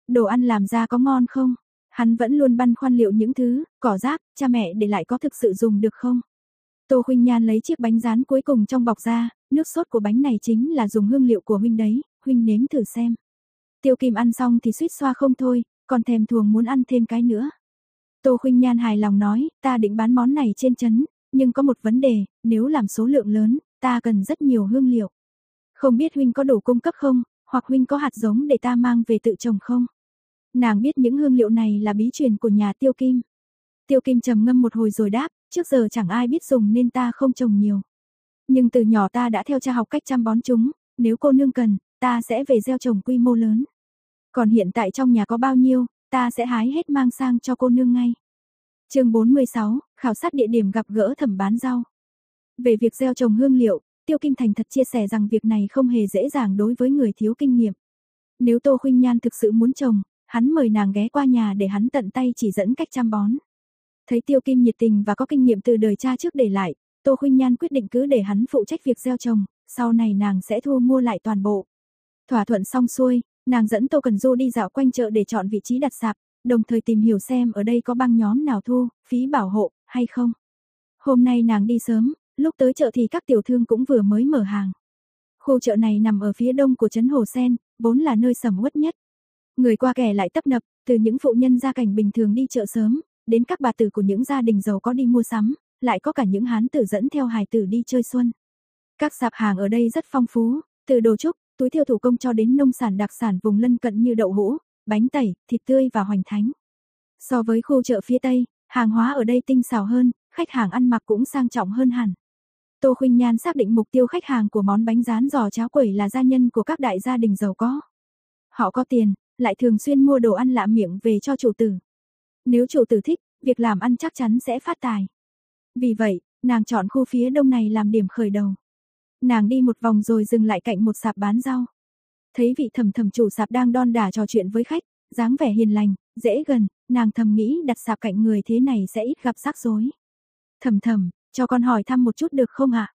Đồ ăn làm ra có ngon không? Hắn vẫn luôn băn khoăn liệu những thứ, cỏ rác, cha mẹ để lại có thực sự dùng được không? Tô Khuynh Nhan lấy chiếc bánh rán cuối cùng trong bọc ra, nước sốt của bánh này chính là dùng hương liệu của huynh đấy, huynh nếm thử xem. Tiêu Kim ăn xong thì suýt xoa không thôi, còn thèm thuồng muốn ăn thêm cái nữa. Tô Khuynh Nhan hài lòng nói, ta định bán món này trên chấn, nhưng có một vấn đề, nếu làm số lượng lớn, ta cần rất nhiều hương liệu. Không biết huynh có đủ cung cấp không, hoặc huynh có hạt giống để ta mang về tự trồng không? Nàng biết những hương liệu này là bí truyền của nhà Tiêu Kim. Tiêu Kim trầm ngâm một hồi rồi đáp, trước giờ chẳng ai biết dùng nên ta không trồng nhiều. Nhưng từ nhỏ ta đã theo cha học cách chăm bón chúng, nếu cô nương cần, ta sẽ về gieo trồng quy mô lớn. Còn hiện tại trong nhà có bao nhiêu, ta sẽ hái hết mang sang cho cô nương ngay. chương 46, khảo sát địa điểm gặp gỡ thẩm bán rau. Về việc gieo trồng hương liệu, Tiêu Kim Thành thật chia sẻ rằng việc này không hề dễ dàng đối với người thiếu kinh nghiệm. Nếu Tô Khuynh Nhan thực sự muốn trồng, hắn mời nàng ghé qua nhà để hắn tận tay chỉ dẫn cách chăm bón. Thấy Tiêu Kim nhiệt tình và có kinh nghiệm từ đời cha trước để lại, Tô Khuynh Nhan quyết định cứ để hắn phụ trách việc gieo trồng, sau này nàng sẽ thu mua lại toàn bộ. Thỏa thuận xong xuôi, nàng dẫn Tô Cần Du đi dạo quanh chợ để chọn vị trí đặt sạp, đồng thời tìm hiểu xem ở đây có băng nhóm nào thu phí bảo hộ hay không. Hôm nay nàng đi sớm, lúc tới chợ thì các tiểu thương cũng vừa mới mở hàng. Khu chợ này nằm ở phía đông của trấn Hồ Sen, vốn là nơi sầm uất nhất. Người qua kẻ lại tấp nập, từ những phụ nhân gia cảnh bình thường đi chợ sớm, đến các bà tử của những gia đình giàu có đi mua sắm, lại có cả những hán tử dẫn theo hài tử đi chơi xuân. Các sạp hàng ở đây rất phong phú, từ đồ trúc, túi thiêu thủ công cho đến nông sản đặc sản vùng lân cận như đậu hũ, bánh tẩy, thịt tươi và hoành thánh. So với khu chợ phía Tây, hàng hóa ở đây tinh xảo hơn, khách hàng ăn mặc cũng sang trọng hơn hẳn. Tô Khuynh Nhan xác định mục tiêu khách hàng của món bánh rán giò cháo quẩy là gia nhân của các đại gia đình giàu có. Họ có tiền, lại thường xuyên mua đồ ăn lạ miệng về cho chủ tử. Nếu chủ tử thích, việc làm ăn chắc chắn sẽ phát tài. Vì vậy, nàng chọn khu phía đông này làm điểm khởi đầu. Nàng đi một vòng rồi dừng lại cạnh một sạp bán rau. Thấy vị thầm thầm chủ sạp đang đon đả trò chuyện với khách, dáng vẻ hiền lành, dễ gần, nàng thầm nghĩ đặt sạp cạnh người thế này sẽ ít gặp rắc rối. Thầm thầm, cho con hỏi thăm một chút được không ạ?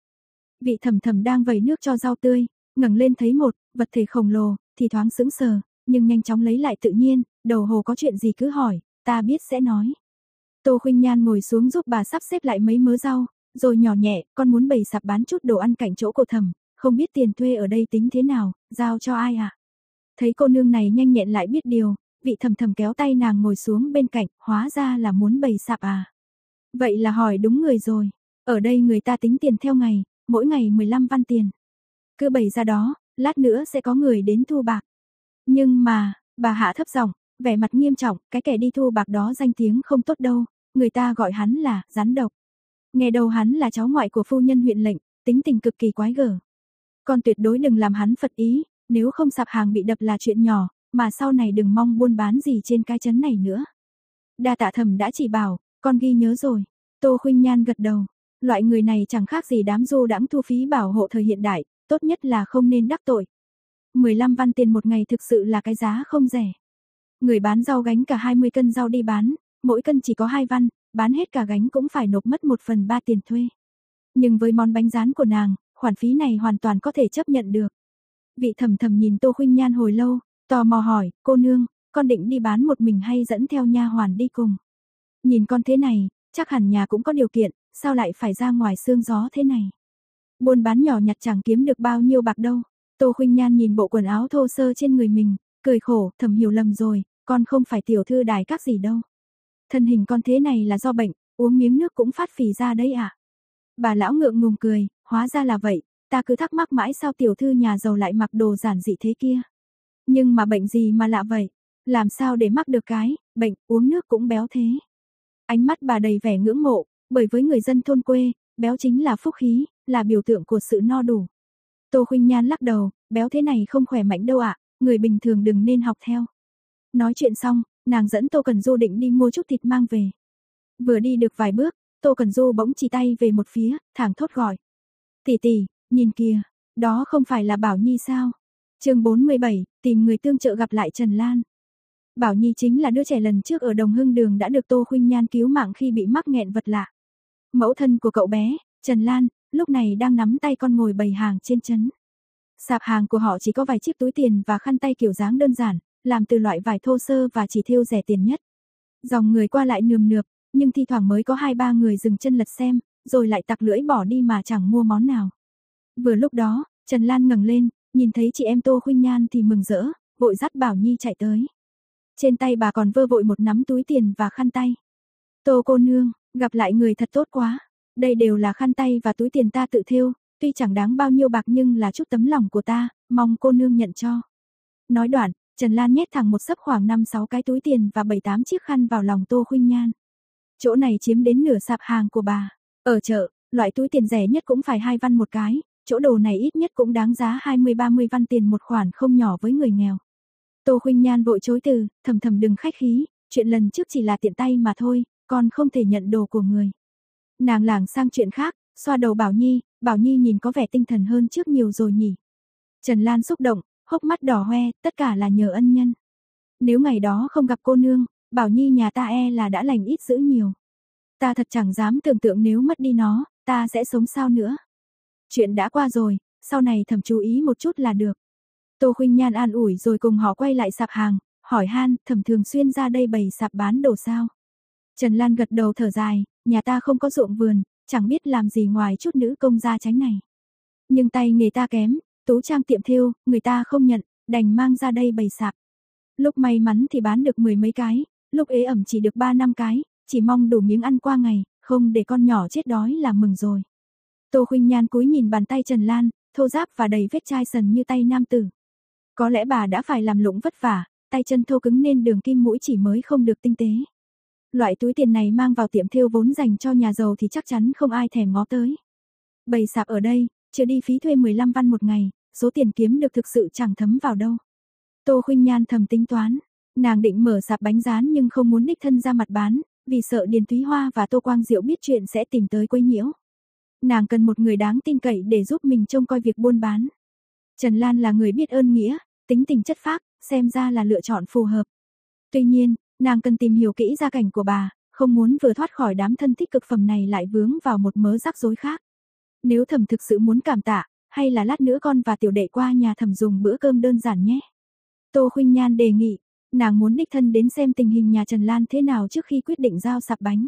Vị thầm thầm đang vẩy nước cho rau tươi, ngẩng lên thấy một vật thể khổng lồ, thì thoáng sững sờ, nhưng nhanh chóng lấy lại tự nhiên, đầu hồ có chuyện gì cứ hỏi, ta biết sẽ nói. Tô Khuynh Nhan ngồi xuống giúp bà sắp xếp lại mấy mớ rau, rồi nhỏ nhẹ, con muốn bày sạp bán chút đồ ăn cạnh chỗ cô thầm, không biết tiền thuê ở đây tính thế nào, giao cho ai à? Thấy cô nương này nhanh nhẹn lại biết điều, vị thầm thầm kéo tay nàng ngồi xuống bên cạnh, hóa ra là muốn bày sạp à? Vậy là hỏi đúng người rồi, ở đây người ta tính tiền theo ngày, mỗi ngày 15 văn tiền. Cứ bày ra đó, lát nữa sẽ có người đến thu bạc. Nhưng mà, bà hạ thấp giọng, vẻ mặt nghiêm trọng, cái kẻ đi thu bạc đó danh tiếng không tốt đâu, người ta gọi hắn là rắn độc. Nghe đầu hắn là cháu ngoại của phu nhân huyện lệnh, tính tình cực kỳ quái gở. Con tuyệt đối đừng làm hắn phật ý, nếu không sạp hàng bị đập là chuyện nhỏ, mà sau này đừng mong buôn bán gì trên cái chấn này nữa. Đa tạ thầm đã chỉ bảo, con ghi nhớ rồi. Tô Khuynh Nhan gật đầu. Loại người này chẳng khác gì đám du đãng thu phí bảo hộ thời hiện đại, tốt nhất là không nên đắc tội. 15 văn tiền một ngày thực sự là cái giá không rẻ. Người bán rau gánh cả 20 cân rau đi bán, mỗi cân chỉ có 2 văn, bán hết cả gánh cũng phải nộp mất 1 phần 3 tiền thuê. Nhưng với món bánh rán của nàng, khoản phí này hoàn toàn có thể chấp nhận được. Vị thầm thầm nhìn Tô Khuynh Nhan hồi lâu, tò mò hỏi, cô nương, con định đi bán một mình hay dẫn theo nha hoàn đi cùng? Nhìn con thế này, chắc hẳn nhà cũng có điều kiện, sao lại phải ra ngoài sương gió thế này? Buôn bán nhỏ nhặt chẳng kiếm được bao nhiêu bạc đâu. Tô Khuynh Nhan nhìn bộ quần áo thô sơ trên người mình, cười khổ, thầm hiểu lầm rồi, con không phải tiểu thư đài các gì đâu. Thân hình con thế này là do bệnh, uống miếng nước cũng phát phì ra đấy à. Bà lão ngượng ngùng cười, hóa ra là vậy, ta cứ thắc mắc mãi sao tiểu thư nhà giàu lại mặc đồ giản dị thế kia. Nhưng mà bệnh gì mà lạ vậy, làm sao để mắc được cái, bệnh, uống nước cũng béo thế. Ánh mắt bà đầy vẻ ngưỡng mộ, bởi với người dân thôn quê, béo chính là phúc khí, là biểu tượng của sự no đủ. Tô Khuynh Nhan lắc đầu, béo thế này không khỏe mạnh đâu ạ, người bình thường đừng nên học theo. Nói chuyện xong, nàng dẫn Tô Cần Du định đi mua chút thịt mang về. Vừa đi được vài bước, Tô Cần Du bỗng chỉ tay về một phía, thẳng thốt gọi. Tỷ tỷ, nhìn kìa, đó không phải là Bảo Nhi sao? Chương 47, tìm người tương trợ gặp lại Trần Lan. Bảo Nhi chính là đứa trẻ lần trước ở Đồng Hưng Đường đã được Tô Khuynh Nhan cứu mạng khi bị mắc nghẹn vật lạ. Mẫu thân của cậu bé, Trần Lan, lúc này đang nắm tay con ngồi bày hàng trên chấn. Sạp hàng của họ chỉ có vài chiếc túi tiền và khăn tay kiểu dáng đơn giản, làm từ loại vải thô sơ và chỉ thêu rẻ tiền nhất. Dòng người qua lại nườm nượp, nhưng thi thoảng mới có hai ba người dừng chân lật xem, rồi lại tặc lưỡi bỏ đi mà chẳng mua món nào. Vừa lúc đó, Trần Lan ngẩng lên, nhìn thấy chị em Tô Khuynh Nhan thì mừng rỡ, vội dắt Bảo Nhi chạy tới. Trên tay bà còn vơ vội một nắm túi tiền và khăn tay. Tô cô nương, gặp lại người thật tốt quá. Đây đều là khăn tay và túi tiền ta tự thêu, tuy chẳng đáng bao nhiêu bạc nhưng là chút tấm lòng của ta, mong cô nương nhận cho. Nói đoạn, Trần Lan nhét thẳng một sấp khoảng 5-6 cái túi tiền và 7-8 chiếc khăn vào lòng Tô Khuynh Nhan. Chỗ này chiếm đến nửa sạp hàng của bà. Ở chợ, loại túi tiền rẻ nhất cũng phải hai văn một cái, chỗ đồ này ít nhất cũng đáng giá 20-30 văn tiền một khoản không nhỏ với người nghèo. Tô Khuynh Nhan vội chối từ, thầm thầm đừng khách khí, chuyện lần trước chỉ là tiện tay mà thôi, còn không thể nhận đồ của người. Nàng lảng sang chuyện khác, xoa đầu Bảo Nhi, Bảo Nhi nhìn có vẻ tinh thần hơn trước nhiều rồi nhỉ. Trần Lan xúc động, hốc mắt đỏ hoe, tất cả là nhờ ân nhân. Nếu ngày đó không gặp cô nương, Bảo Nhi nhà ta e là đã lành ít dữ nhiều. Ta thật chẳng dám tưởng tượng nếu mất đi nó, ta sẽ sống sao nữa. Chuyện đã qua rồi, sau này thầm chú ý một chút là được. Tô Khuynh Nhan an ủi rồi cùng họ quay lại sạp hàng, hỏi han, thầm thường xuyên ra đây bày sạp bán đồ sao. Trần Lan gật đầu thở dài, nhà ta không có ruộng vườn, chẳng biết làm gì ngoài chút nữ công gia tránh này. Nhưng tay nghề ta kém, tú trang tiệm thêu, người ta không nhận, đành mang ra đây bày sạp. Lúc may mắn thì bán được mười mấy cái, lúc ế ẩm chỉ được ba năm cái, chỉ mong đủ miếng ăn qua ngày, không để con nhỏ chết đói là mừng rồi. Tô Khuynh Nhan cúi nhìn bàn tay Trần Lan, thô ráp và đầy vết chai sần như tay nam tử. Có lẽ bà đã phải làm lụng vất vả, tay chân thô cứng nên đường kim mũi chỉ mới không được tinh tế. Loại túi tiền này mang vào tiệm thêu vốn dành cho nhà giàu thì chắc chắn không ai thèm ngó tới. Bày sạp ở đây, chưa đi phí thuê 15 văn một ngày, số tiền kiếm được thực sự chẳng thấm vào đâu. Tô Khuynh Nhan thầm tính toán, nàng định mở sạp bánh rán nhưng không muốn đích thân ra mặt bán, vì sợ Điền Thúy Hoa và Tô Quang Diệu biết chuyện sẽ tìm tới quấy nhiễu. Nàng cần một người đáng tin cậy để giúp mình trông coi việc buôn bán. Trần Lan là người biết ơn nghĩa, tính tình chất phác, xem ra là lựa chọn phù hợp. Tuy nhiên, nàng cần tìm hiểu kỹ gia cảnh của bà, không muốn vừa thoát khỏi đám thân thích cực phẩm này lại vướng vào một mớ rắc rối khác. Nếu thẩm thực sự muốn cảm tạ, hay là lát nữa con và tiểu đệ qua nhà thẩm dùng bữa cơm đơn giản nhé. Tô Khuynh Nhan đề nghị, nàng muốn đích thân đến xem tình hình nhà Trần Lan thế nào trước khi quyết định giao sạp bánh.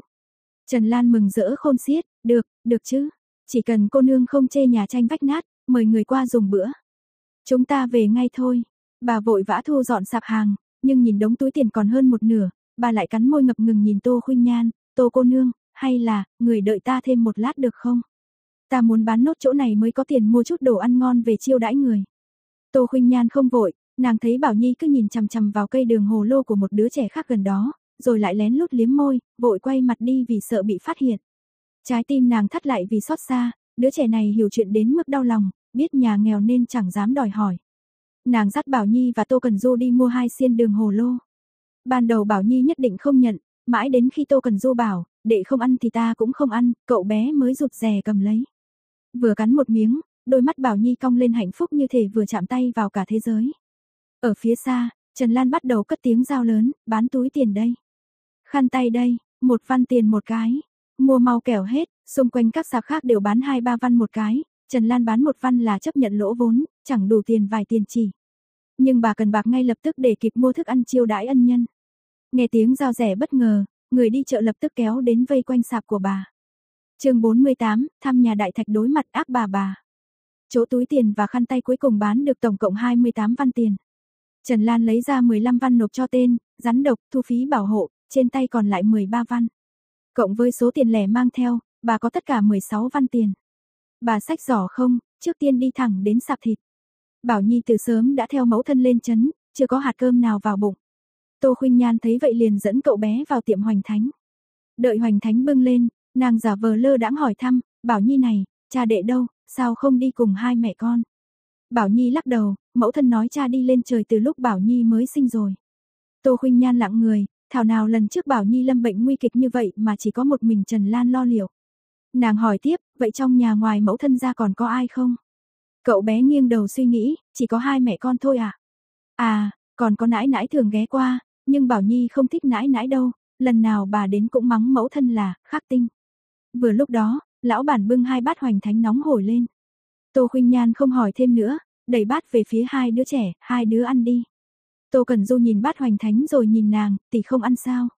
Trần Lan mừng rỡ khôn xiết, được, được chứ. Chỉ cần cô nương không chê nhà tranh vách nát, mời người qua dùng bữa. Chúng ta về ngay thôi. Bà vội vã thu dọn sạp hàng, nhưng nhìn đống túi tiền còn hơn một nửa, bà lại cắn môi ngập ngừng nhìn Tô Khuynh Nhan, "Tô cô nương, hay là người đợi ta thêm một lát được không? Ta muốn bán nốt chỗ này mới có tiền mua chút đồ ăn ngon về chiêu đãi người." Tô Khuynh Nhan không vội, nàng thấy Bảo Nhi cứ nhìn chằm chằm vào cây đường hồ lô của một đứa trẻ khác gần đó, rồi lại lén lút liếm môi, vội quay mặt đi vì sợ bị phát hiện. Trái tim nàng thắt lại vì xót xa, đứa trẻ này hiểu chuyện đến mức đau lòng, biết nhà nghèo nên chẳng dám đòi hỏi. Nàng dắt Bảo Nhi và Tô Cần Du đi mua hai xiên đường hồ lô. Ban đầu Bảo Nhi nhất định không nhận, mãi đến khi Tô Cần Du bảo, đệ không ăn thì ta cũng không ăn, cậu bé mới rụt rè cầm lấy. Vừa cắn một miếng, đôi mắt Bảo Nhi cong lên hạnh phúc như thể vừa chạm tay vào cả thế giới. Ở phía xa, Trần Lan bắt đầu cất tiếng giao lớn, bán túi tiền đây. Khăn tay đây, một văn tiền một cái. Mua mau kẻo hết, xung quanh các sạp khác đều bán hai ba văn một cái, Trần Lan bán một văn là chấp nhận lỗ vốn, chẳng đủ tiền vài tiền chỉ. Nhưng bà cần bạc ngay lập tức để kịp mua thức ăn chiêu đãi ân nhân. Nghe tiếng giao rẻ bất ngờ, người đi chợ lập tức kéo đến vây quanh sạp của bà. chương 48, thăm nhà đại thạch đối mặt ác bà bà. chỗ túi tiền và khăn tay cuối cùng bán được tổng cộng 28 văn tiền. Trần Lan lấy ra 15 văn nộp cho tên, rắn độc, thu phí bảo hộ, trên tay còn lại 13 văn. Cộng với số tiền lẻ mang theo, bà có tất cả 16 văn tiền. Bà sách giỏ không, trước tiên đi thẳng đến sạp thịt. Bảo Nhi từ sớm đã theo mẫu thân lên chấn, chưa có hạt cơm nào vào bụng. Tô Khuynh Nhan thấy vậy liền dẫn cậu bé vào tiệm Hoành Thánh. Đợi Hoành Thánh bưng lên, nàng giả vờ lơ đãng hỏi thăm, Bảo Nhi này, cha đệ đâu, sao không đi cùng hai mẹ con? Bảo Nhi lắc đầu, mẫu thân nói cha đi lên trời từ lúc Bảo Nhi mới sinh rồi. Tô Khuynh Nhan lặng người, thảo nào lần trước Bảo Nhi lâm bệnh nguy kịch như vậy mà chỉ có một mình Trần Lan lo liệu. Nàng hỏi tiếp, vậy trong nhà ngoài mẫu thân ra còn có ai không? Cậu bé nghiêng đầu suy nghĩ, chỉ có hai mẹ con thôi à? À, còn có nãi nãi thường ghé qua, nhưng Bảo Nhi không thích nãi nãi đâu, lần nào bà đến cũng mắng mẫu thân là, khắc tinh. Vừa lúc đó, lão bản bưng hai bát hoành thánh nóng hổi lên. Tô Khuynh Nhan không hỏi thêm nữa, đẩy bát về phía hai đứa trẻ, hai đứa ăn đi. Tô Cần Du nhìn bát hoành thánh rồi nhìn nàng, tỷ không ăn sao?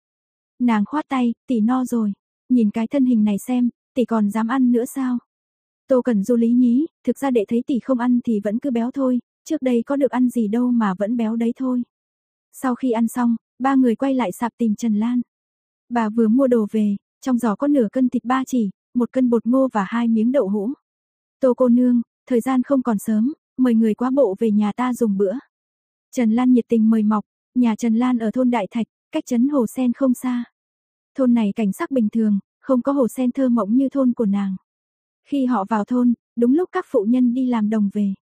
Nàng khoát tay, tỷ no rồi. Nhìn cái thân hình này xem, tỷ còn dám ăn nữa sao? Tô Cần Du lý nhí, thực ra đệ thấy tỷ không ăn thì vẫn cứ béo thôi, trước đây có được ăn gì đâu mà vẫn béo đấy thôi. Sau khi ăn xong, ba người quay lại sạp tìm Trần Lan. Bà vừa mua đồ về, trong giỏ có nửa cân thịt ba chỉ, một cân bột ngô và hai miếng đậu hũ. Tô cô nương, thời gian không còn sớm, mời người quá bộ về nhà ta dùng bữa. Trần Lan nhiệt tình mời mọc, nhà Trần Lan ở thôn Đại Thạch, cách trấn Hồ Sen không xa. Thôn này cảnh sắc bình thường, không có hồ sen thơ mộng như thôn của nàng. Khi họ vào thôn, đúng lúc các phụ nhân đi làm đồng về.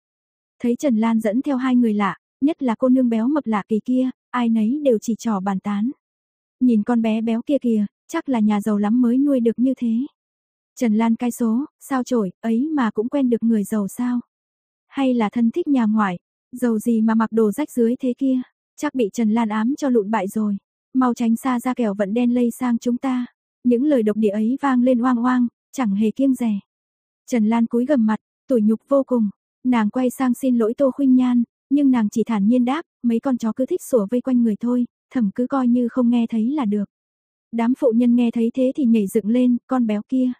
Thấy Trần Lan dẫn theo hai người lạ, nhất là cô nương béo mập lạ kỳ kia, ai nấy đều chỉ trò bàn tán. Nhìn con bé béo kia kìa, chắc là nhà giàu lắm mới nuôi được như thế. Trần Lan cai số, sao trổi, ấy mà cũng quen được người giàu sao? Hay là thân thích nhà ngoại, dầu gì mà mặc đồ rách dưới thế kia, chắc bị Trần Lan ám cho lụn bại rồi. Mau tránh xa ra kẻo vận đen lây sang chúng ta. Những lời độc địa ấy vang lên oang oang, chẳng hề kiêng rẻ. Trần Lan cúi gầm mặt, tủi nhục vô cùng. Nàng quay sang xin lỗi Tô Khuynh Nhan, nhưng nàng chỉ thản nhiên đáp, mấy con chó cứ thích sủa vây quanh người thôi, thẩm cứ coi như không nghe thấy là được. Đám phụ nhân nghe thấy thế thì nhảy dựng lên, con béo kia.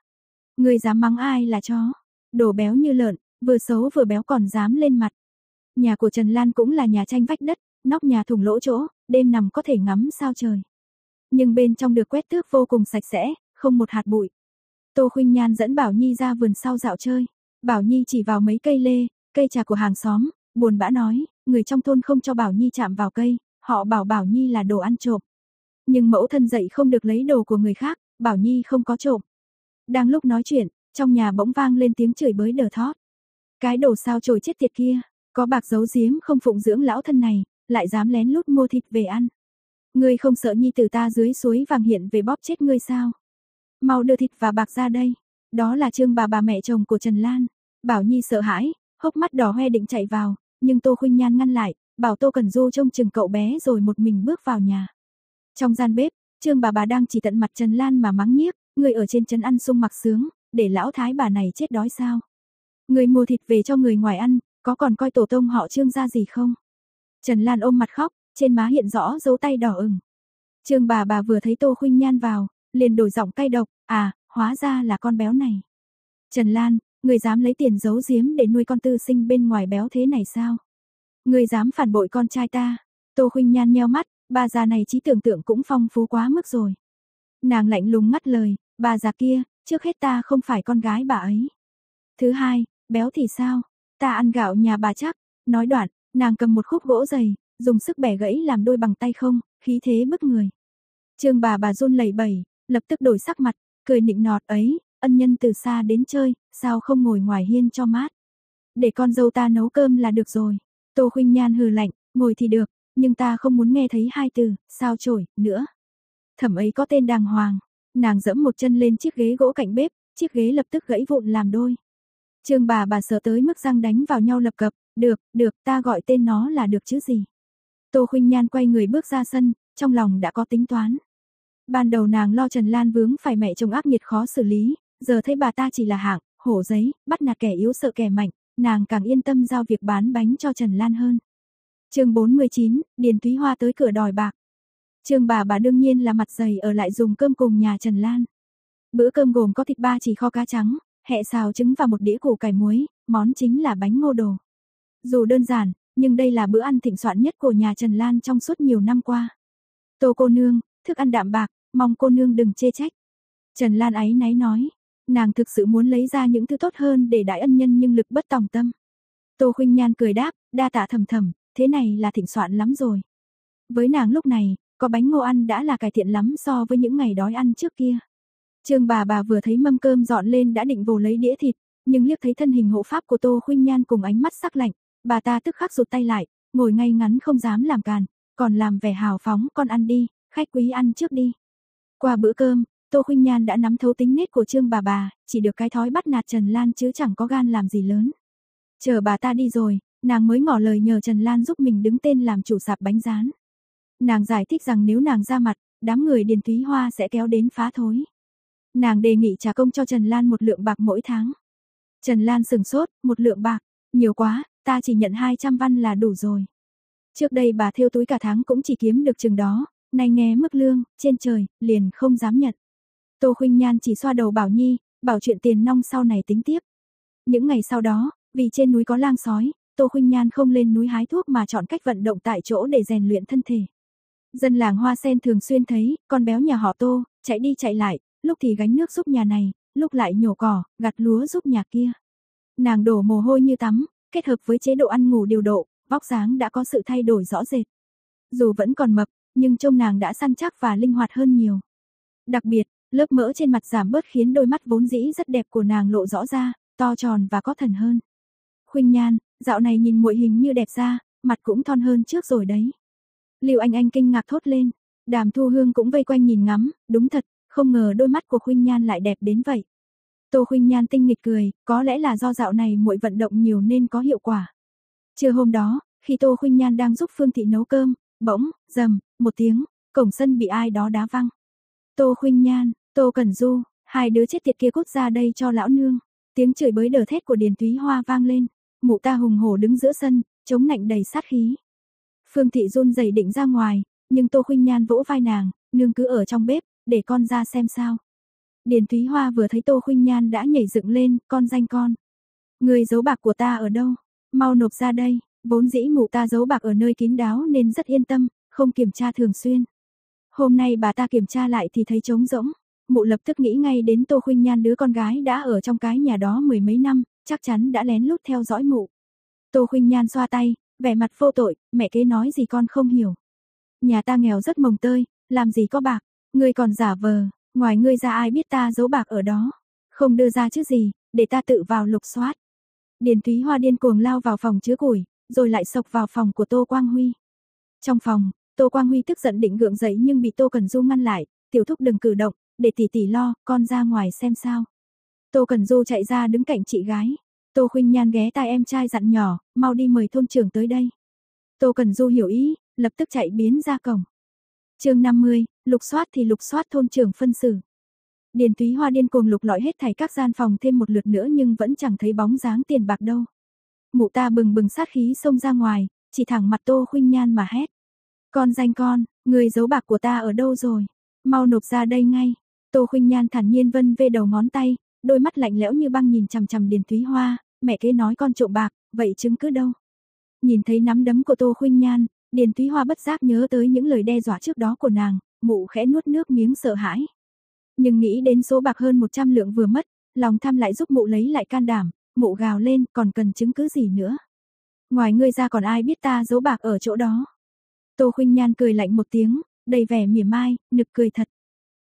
Người dám mắng ai là chó? Đồ béo như lợn, vừa xấu vừa béo còn dám lên mặt. Nhà của Trần Lan cũng là nhà tranh vách đất, nóc nhà thủng lỗ chỗ, đêm nằm có thể ngắm sao trời. Nhưng bên trong được quét tước vô cùng sạch sẽ, không một hạt bụi. Tô Khuynh Nhan dẫn Bảo Nhi ra vườn sau dạo chơi. Bảo Nhi chỉ vào mấy cây lê, cây trà của hàng xóm, buồn bã nói, người trong thôn không cho Bảo Nhi chạm vào cây, họ bảo Bảo Nhi là đồ ăn trộm. Nhưng mẫu thân dạy không được lấy đồ của người khác, Bảo Nhi không có trộm. Đang lúc nói chuyện, trong nhà bỗng vang lên tiếng chửi bới đờ thót. Cái đồ sao trồi chết tiệt kia, có bạc giấu giếm không phụng dưỡng lão thân này, lại dám lén lút mua thịt về ăn. Ngươi không sợ nhi tử ta dưới suối vàng hiện về bóp chết ngươi sao? Mau đưa thịt và bạc ra đây. Đó là Trương bà bà mẹ chồng của Trần Lan. Bảo Nhi sợ hãi, hốc mắt đỏ hoe định chạy vào, nhưng Tô Khuynh Nhan ngăn lại, bảo Tô Cần Du trông chừng cậu bé rồi một mình bước vào nhà. Trong gian bếp, Trương bà bà đang chỉ tận mặt Trần Lan mà mắng nhiếc, người ở trên trấn ăn sung mặc sướng, để lão thái bà này chết đói sao? Người mua thịt về cho người ngoài ăn, có còn coi tổ tông họ Trương ra gì không? Trần Lan ôm mặt khóc, trên má hiện rõ dấu tay đỏ ửng. Trương bà bà vừa thấy Tô Khuynh Nhan vào, liền đổi giọng cay độc, à, hóa ra là con béo này. Trần Lan, người dám lấy tiền giấu giếm để nuôi con tư sinh bên ngoài béo thế này sao? Người dám phản bội con trai ta? Tô Khuynh Nhan nheo mắt, bà già này trí tưởng tượng cũng phong phú quá mức rồi. Nàng lạnh lùng ngắt lời, bà già kia, trước hết ta không phải con gái bà ấy. Thứ hai, béo thì sao? Ta ăn gạo nhà bà chắc. Nói đoạn, nàng cầm một khúc gỗ dày, dùng sức bẻ gãy làm đôi bằng tay không, khí thế bức người. Trương bà bà run lẩy bẩy, lập tức đổi sắc mặt, cười nịnh nọt ấy, ân nhân từ xa đến chơi, sao không ngồi ngoài hiên cho mát. Để con dâu ta nấu cơm là được rồi. Tô Khuynh Nhan hừ lạnh, ngồi thì được, nhưng ta không muốn nghe thấy hai từ, sao chổi, nữa. Thẩm ấy có tên đàng hoàng. Nàng dẫm một chân lên chiếc ghế gỗ cạnh bếp, chiếc ghế lập tức gãy vụn làm đôi. Trương bà bà sợ tới mức răng đánh vào nhau lập cập, được, được, ta gọi tên nó là được chứ gì. Tô Khuynh Nhan quay người bước ra sân, trong lòng đã có tính toán. Ban đầu nàng lo Trần Lan vướng phải mẹ chồng ác nghiệt khó xử lý, giờ thấy bà ta chỉ là hạng, hổ giấy, bắt nạt kẻ yếu sợ kẻ mạnh, nàng càng yên tâm giao việc bán bánh cho Trần Lan hơn. chương 49, Điền Thúy Hoa tới cửa đòi bạc. Trương bà bà đương nhiên là mặt dày ở lại dùng cơm cùng nhà Trần Lan. Bữa cơm gồm có thịt ba chỉ kho cá trắng, hẹ xào trứng và một đĩa củ cải muối, món chính là bánh ngô đồ. Dù đơn giản, nhưng đây là bữa ăn thịnh soạn nhất của nhà Trần Lan trong suốt nhiều năm qua. Tô cô nương, thức ăn đạm bạc, mong cô nương đừng chê trách. Trần Lan ấy náy nói, nàng thực sự muốn lấy ra những thứ tốt hơn để đại ân nhân nhưng lực bất tòng tâm. Tô Khuynh Nhan cười đáp, đa tạ thầm thầm, thế này là thịnh soạn lắm rồi. Với nàng lúc này, có bánh ngô ăn đã là cải thiện lắm so với những ngày đói ăn trước kia. Trương bà bà vừa thấy mâm cơm dọn lên đã định vồ lấy đĩa thịt, nhưng liếc thấy thân hình hộ pháp của Tô Khuynh Nhan cùng ánh mắt sắc lạnh, bà ta tức khắc rụt tay lại, ngồi ngay ngắn không dám làm càn, còn làm vẻ hào phóng, con ăn đi, khách quý ăn trước đi. Qua bữa cơm, Tô Khuynh Nhan đã nắm thấu tính nết của Trương bà bà, chỉ được cái thói bắt nạt Trần Lan chứ chẳng có gan làm gì lớn. Chờ bà ta đi rồi, nàng mới ngỏ lời nhờ Trần Lan giúp mình đứng tên làm chủ sạp bánh rán. Nàng giải thích rằng nếu nàng ra mặt, đám người Điền Thúy Hoa sẽ kéo đến phá thối. Nàng đề nghị trả công cho Trần Lan một lượng bạc mỗi tháng. Trần Lan sừng sốt, một lượng bạc, nhiều quá, ta chỉ nhận 200 văn là đủ rồi. Trước đây bà theo túi cả tháng cũng chỉ kiếm được chừng đó, nay nghe mức lương, trên trời, liền không dám nhận. Tô Khuynh Nhan chỉ xoa đầu Bảo Nhi, bảo chuyện tiền nong sau này tính tiếp. Những ngày sau đó, vì trên núi có lang sói, Tô Khuynh Nhan không lên núi hái thuốc mà chọn cách vận động tại chỗ để rèn luyện thân thể. Dân làng Hoa Sen thường xuyên thấy, con béo nhà họ Tô, chạy đi chạy lại, lúc thì gánh nước giúp nhà này, lúc lại nhổ cỏ, gặt lúa giúp nhà kia. Nàng đổ mồ hôi như tắm, kết hợp với chế độ ăn ngủ điều độ, vóc dáng đã có sự thay đổi rõ rệt. Dù vẫn còn mập, nhưng trông nàng đã săn chắc và linh hoạt hơn nhiều. Đặc biệt, lớp mỡ trên mặt giảm bớt khiến đôi mắt vốn dĩ rất đẹp của nàng lộ rõ ra, to tròn và có thần hơn. Khuynh Nhan, dạo này nhìn muội hình như đẹp ra, mặt cũng thon hơn trước rồi đấy. Lưu Anh Anh kinh ngạc thốt lên, Đàm Thu Hương cũng vây quanh nhìn ngắm, đúng thật, không ngờ đôi mắt của Khuynh Nhan lại đẹp đến vậy. Tô Khuynh Nhan tinh nghịch cười, có lẽ là do dạo này muội vận động nhiều nên có hiệu quả. Trưa hôm đó, khi Tô Khuynh Nhan đang giúp Phương Thị nấu cơm, bỗng, rầm, một tiếng, cổng sân bị ai đó đá văng. Tô Khuynh Nhan, Tô Cẩn Du, hai đứa chết tiệt kia cút ra đây cho lão nương. Tiếng chửi bới đờ thét của Điền Túy Hoa vang lên, mụ ta hùng hổ đứng giữa sân, chống nạnh đầy sát khí. Phương Thị run rẩy định ra ngoài, nhưng Tô Khuynh Nhan vỗ vai nàng, nương cứ ở trong bếp, để con ra xem sao. Điền Thúy Hoa vừa thấy Tô Khuynh Nhan đã nhảy dựng lên, con danh con. Người giấu bạc của ta ở đâu? Mau nộp ra đây, vốn dĩ mụ ta giấu bạc ở nơi kín đáo nên rất yên tâm, không kiểm tra thường xuyên. Hôm nay bà ta kiểm tra lại thì thấy trống rỗng, mụ lập tức nghĩ ngay đến Tô Khuynh Nhan đứa con gái đã ở trong cái nhà đó mười mấy năm, chắc chắn đã lén lút theo dõi mụ. Tô Khuynh Nhan xoa tay, vẻ mặt vô tội, mẹ kế nói gì con không hiểu. Nhà ta nghèo rất mồng tơi, làm gì có bạc, ngươi còn giả vờ, ngoài ngươi ra ai biết ta giấu bạc ở đó, không đưa ra chứ gì, để ta tự vào lục soát. Điền Thúy Hoa điên cuồng lao vào phòng chứa củi, rồi lại sộc vào phòng của Tô Quang Huy. Trong phòng, Tô Quang Huy tức giận định gượng dậy nhưng bị Tô Cần Du ngăn lại, "Tiểu thúc đừng cử động, để tỷ tỷ lo, con ra ngoài xem sao." Tô Cần Du chạy ra đứng cạnh chị gái. Tô Khuynh Nhan ghé tai em trai dặn nhỏ, "Mau đi mời thôn trưởng tới đây." Tô Cần Du hiểu ý, lập tức chạy biến ra cổng. Chương 50, lục soát thì lục soát thôn trưởng phân xử. Điền Túy Hoa điên cuồng lục lọi hết thảy các gian phòng thêm một lượt nữa nhưng vẫn chẳng thấy bóng dáng tiền bạc đâu. Mụ ta bừng bừng sát khí xông ra ngoài, chỉ thẳng mặt Tô Khuynh Nhan mà hét. Con danh con, người giấu bạc của ta ở đâu rồi? Mau nộp ra đây ngay. Tô Khuynh Nhan thản nhiên vân về đầu ngón tay, đôi mắt lạnh lẽo như băng nhìn chằm chằm Điền thúy Hoa, mẹ kế nói con trộm bạc, vậy chứng cứ đâu? Nhìn thấy nắm đấm của Tô Khuynh Nhan, Điền Túy Hoa bất giác nhớ tới những lời đe dọa trước đó của nàng, mụ khẽ nuốt nước miếng sợ hãi. Nhưng nghĩ đến số bạc hơn 100 lượng vừa mất, lòng tham lại giúp mụ lấy lại can đảm, mụ gào lên còn cần chứng cứ gì nữa. Ngoài ngươi ra còn ai biết ta giấu bạc ở chỗ đó. Tô Khuynh Nhan cười lạnh một tiếng, đầy vẻ mỉa mai, nực cười thật.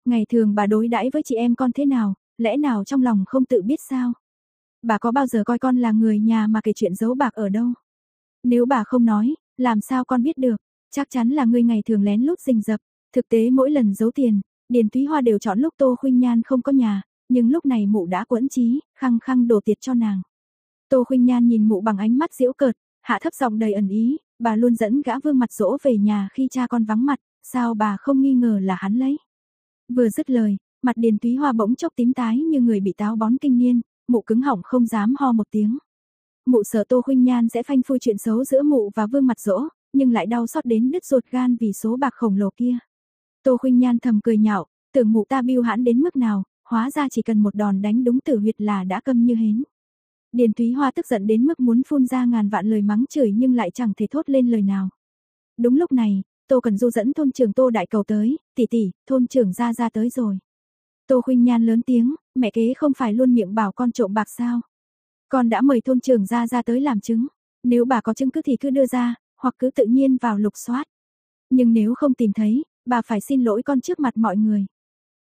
Ngày thường bà đối đãi với chị em con thế nào, lẽ nào trong lòng không tự biết sao? Bà có bao giờ coi con là người nhà mà kể chuyện giấu bạc ở đâu? Nếu bà không nói, làm sao con biết được? Chắc chắn là ngươi ngày thường lén lút rình rập, thực tế mỗi lần giấu tiền, Điền Thúy Hoa đều chọn lúc Tô Khuynh Nhan không có nhà, nhưng lúc này mụ đã quẫn trí, khăng khăng đổ tiệt cho nàng. Tô Khuynh Nhan nhìn mụ bằng ánh mắt giễu cợt, hạ thấp giọng đầy ẩn ý, bà luôn dẫn gã Vương mặt dỗ về nhà khi cha con vắng mặt, sao bà không nghi ngờ là hắn lấy. Vừa dứt lời, mặt Điền Túy Hoa bỗng chốc tím tái như người bị táo bón kinh niên, mụ cứng họng không dám ho một tiếng. Mụ sợ Tô Khuynh Nhan sẽ phanh phui chuyện xấu giữa mụ và Vương mặt dỗ, nhưng lại đau xót đến đứt ruột gan vì số bạc khổng lồ kia. Tô Khuynh Nhan thầm cười nhạo, tưởng mụ ta biêu hãn đến mức nào, hóa ra chỉ cần một đòn đánh đúng tử huyệt là đã câm như hến. Điền Thúy Hoa tức giận đến mức muốn phun ra ngàn vạn lời mắng chửi nhưng lại chẳng thể thốt lên lời nào. Đúng lúc này, Tô Cần Du dẫn thôn trưởng Tô Đại Cầu tới, tỷ tỷ, thôn trưởng ra ra tới rồi. Tô Khuynh Nhan lớn tiếng, mẹ kế không phải luôn miệng bảo con trộm bạc sao? Con đã mời thôn trưởng ra ra tới làm chứng, nếu bà có chứng cứ thì cứ đưa ra, hoặc cứ tự nhiên vào lục soát. Nhưng nếu không tìm thấy, bà phải xin lỗi con trước mặt mọi người.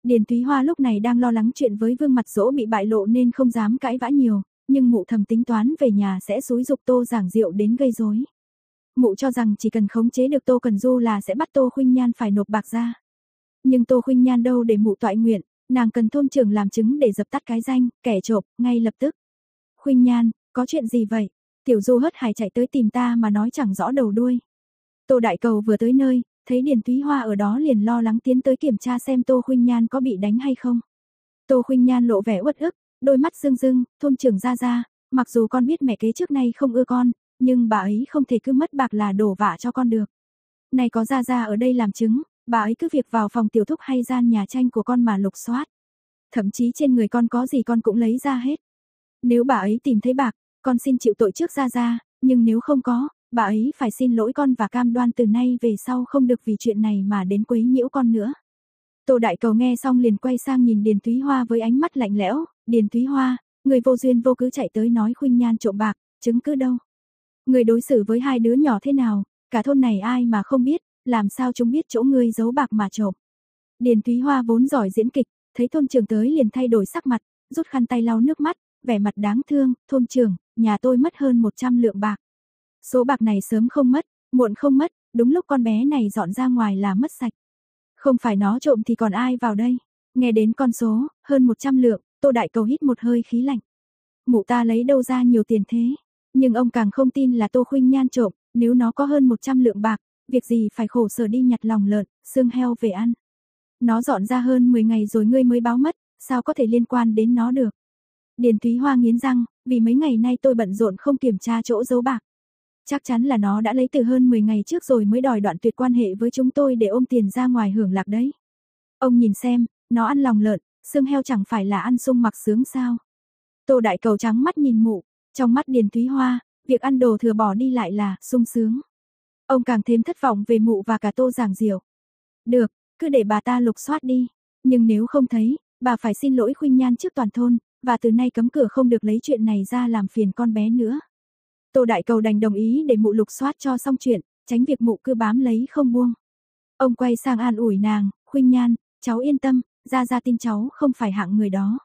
Điền Thúy Hoa lúc này đang lo lắng chuyện với Vương Mặt Dỗ bị bại lộ nên không dám cãi vã nhiều, nhưng mụ thầm tính toán về nhà sẽ xúi dục Tô Giảng Diệu đến gây rối. Mụ cho rằng chỉ cần khống chế được Tô Cần Du là sẽ bắt Tô Khuynh Nhan phải nộp bạc ra. Nhưng Tô Khuynh Nhan đâu để mụ toại nguyện, nàng cần thôn trưởng làm chứng để dập tắt cái danh, kẻ trộm, ngay lập tức. Khuynh Nhan, có chuyện gì vậy? Tiểu Du hất hải chạy tới tìm ta mà nói chẳng rõ đầu đuôi. Tô Đại Cầu vừa tới nơi, thấy Điền Túy Hoa ở đó liền lo lắng tiến tới kiểm tra xem Tô Khuynh Nhan có bị đánh hay không. Tô Khuynh Nhan lộ vẻ uất ức, đôi mắt rưng rưng, thôn trưởng ra ra, mặc dù con biết mẹ kế trước nay không ưa con, nhưng bà ấy không thể cứ mất bạc là đổ vạ cho con được. Này có ra ra ở đây làm chứng, bà ấy cứ việc vào phòng tiểu thúc hay gian nhà tranh của con mà lục soát. Thậm chí trên người con có gì con cũng lấy ra hết. Nếu bà ấy tìm thấy bạc, con xin chịu tội trước ra ra, nhưng nếu không có, bà ấy phải xin lỗi con và cam đoan từ nay về sau không được vì chuyện này mà đến quấy nhiễu con nữa. Tô Đại Cầu nghe xong liền quay sang nhìn Điền Thúy Hoa với ánh mắt lạnh lẽo, Điền Thúy Hoa, người vô duyên vô cứ chạy tới nói khuynh nhan trộm bạc, chứng cứ đâu. Người đối xử với hai đứa nhỏ thế nào, cả thôn này ai mà không biết, làm sao chúng biết chỗ ngươi giấu bạc mà trộm. Điền Thúy Hoa vốn giỏi diễn kịch, thấy thôn trưởng tới liền thay đổi sắc mặt, rút khăn tay lau nước mắt, vẻ mặt đáng thương, thôn trưởng, nhà tôi mất hơn 100 lượng bạc. Số bạc này sớm không mất, muộn không mất, đúng lúc con bé này dọn ra ngoài là mất sạch. Không phải nó trộm thì còn ai vào đây. Nghe đến con số, hơn 100 lượng, Tô Đại Cầu hít một hơi khí lạnh. Mụ ta lấy đâu ra nhiều tiền thế? Nhưng ông càng không tin là Tô Khuynh Nhan trộm, nếu nó có hơn 100 lượng bạc, việc gì phải khổ sở đi nhặt lòng lợn, xương heo về ăn. Nó dọn ra hơn 10 ngày rồi ngươi mới báo mất, sao có thể liên quan đến nó được? Điền Thúy Hoa nghiến răng, vì mấy ngày nay tôi bận rộn không kiểm tra chỗ giấu bạc. Chắc chắn là nó đã lấy từ hơn 10 ngày trước rồi mới đòi đoạn tuyệt quan hệ với chúng tôi để ôm tiền ra ngoài hưởng lạc đấy. Ông nhìn xem, nó ăn lòng lợn, xương heo chẳng phải là ăn sung mặc sướng sao. Tô Đại Cầu trắng mắt nhìn mụ, trong mắt Điền Thúy Hoa, việc ăn đồ thừa bỏ đi lại là sung sướng. Ông càng thêm thất vọng về mụ và cả Tô Giảng Diệu. Được, cứ để bà ta lục soát đi, nhưng nếu không thấy, bà phải xin lỗi khuyên Nhan trước toàn thôn, và từ nay cấm cửa không được lấy chuyện này ra làm phiền con bé nữa. Tô Đại Cầu đành đồng ý để mụ lục soát cho xong chuyện, tránh việc mụ cứ bám lấy không buông. Ông quay sang an ủi nàng, khuyên nhan, cháu yên tâm, ra ra tin cháu không phải hạng người đó.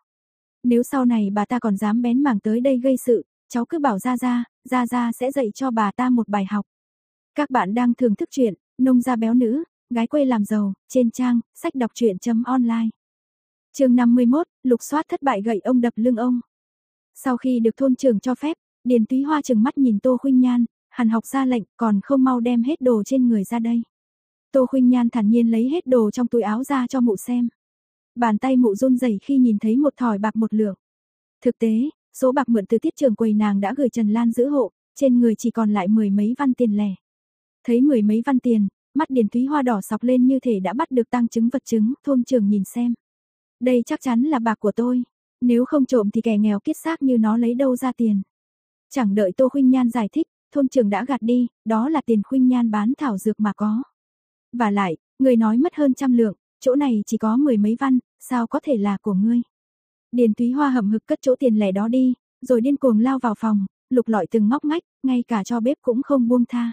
Nếu sau này bà ta còn dám bén mảng tới đây gây sự, cháu cứ bảo ra ra, ra ra sẽ dạy cho bà ta một bài học. Các bạn đang thưởng thức chuyện, nông gia béo nữ, gái quê làm giàu, trên trang, sách đọc truyện.online. chương 51, lục soát thất bại gậy ông đập lưng ông. Sau khi được thôn trưởng cho phép, Điền Túy Hoa chừng mắt nhìn Tô Khuynh Nhan, hàn học ra lệnh còn không mau đem hết đồ trên người ra đây. Tô Khuynh Nhan thản nhiên lấy hết đồ trong túi áo ra cho mụ xem. Bàn tay mụ run rẩy khi nhìn thấy một thỏi bạc một lượng. Thực tế, số bạc mượn từ tiết trường quầy nàng đã gửi Trần Lan giữ hộ, trên người chỉ còn lại mười mấy văn tiền lẻ. Thấy mười mấy văn tiền, mắt Điền Thúy Hoa đỏ sọc lên như thể đã bắt được tăng chứng vật chứng, thôn trưởng nhìn xem. Đây chắc chắn là bạc của tôi, nếu không trộm thì kẻ nghèo kiết xác như nó lấy đâu ra tiền. Chẳng đợi Tô Khuynh Nhan giải thích, thôn trưởng đã gạt đi, đó là tiền Khuynh Nhan bán thảo dược mà có. Và lại, người nói mất hơn trăm lượng, chỗ này chỉ có mười mấy văn, sao có thể là của ngươi. Điền thúy Hoa hầm hực cất chỗ tiền lẻ đó đi, rồi điên cuồng lao vào phòng, lục lọi từng ngóc ngách, ngay cả cho bếp cũng không buông tha.